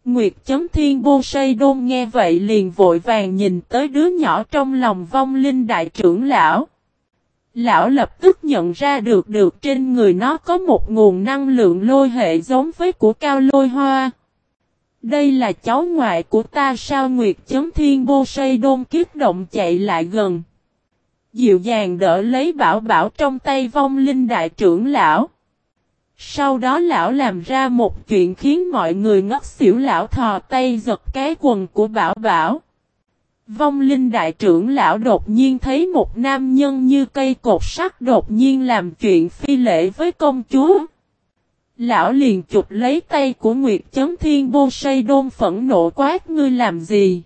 Nguyệt chấm thiên bô say đôn nghe vậy liền vội vàng nhìn tới đứa nhỏ trong lòng vong linh đại trưởng lão. Lão lập tức nhận ra được được trên người nó có một nguồn năng lượng lôi hệ giống với của cao lôi hoa. Đây là cháu ngoại của ta sao Nguyệt chấm thiên bô say đôn kiếp động chạy lại gần. Dịu dàng đỡ lấy bảo bảo trong tay vong linh đại trưởng lão. Sau đó lão làm ra một chuyện khiến mọi người ngất xỉu, lão thò tay giật cái quần của bảo bảo. Vong linh đại trưởng lão đột nhiên thấy một nam nhân như cây cột sắt đột nhiên làm chuyện phi lễ với công chúa. Lão liền chụp lấy tay của Nguyệt Chấn Thiên, Bô Say Đôn phẫn nộ quát, ngươi làm gì?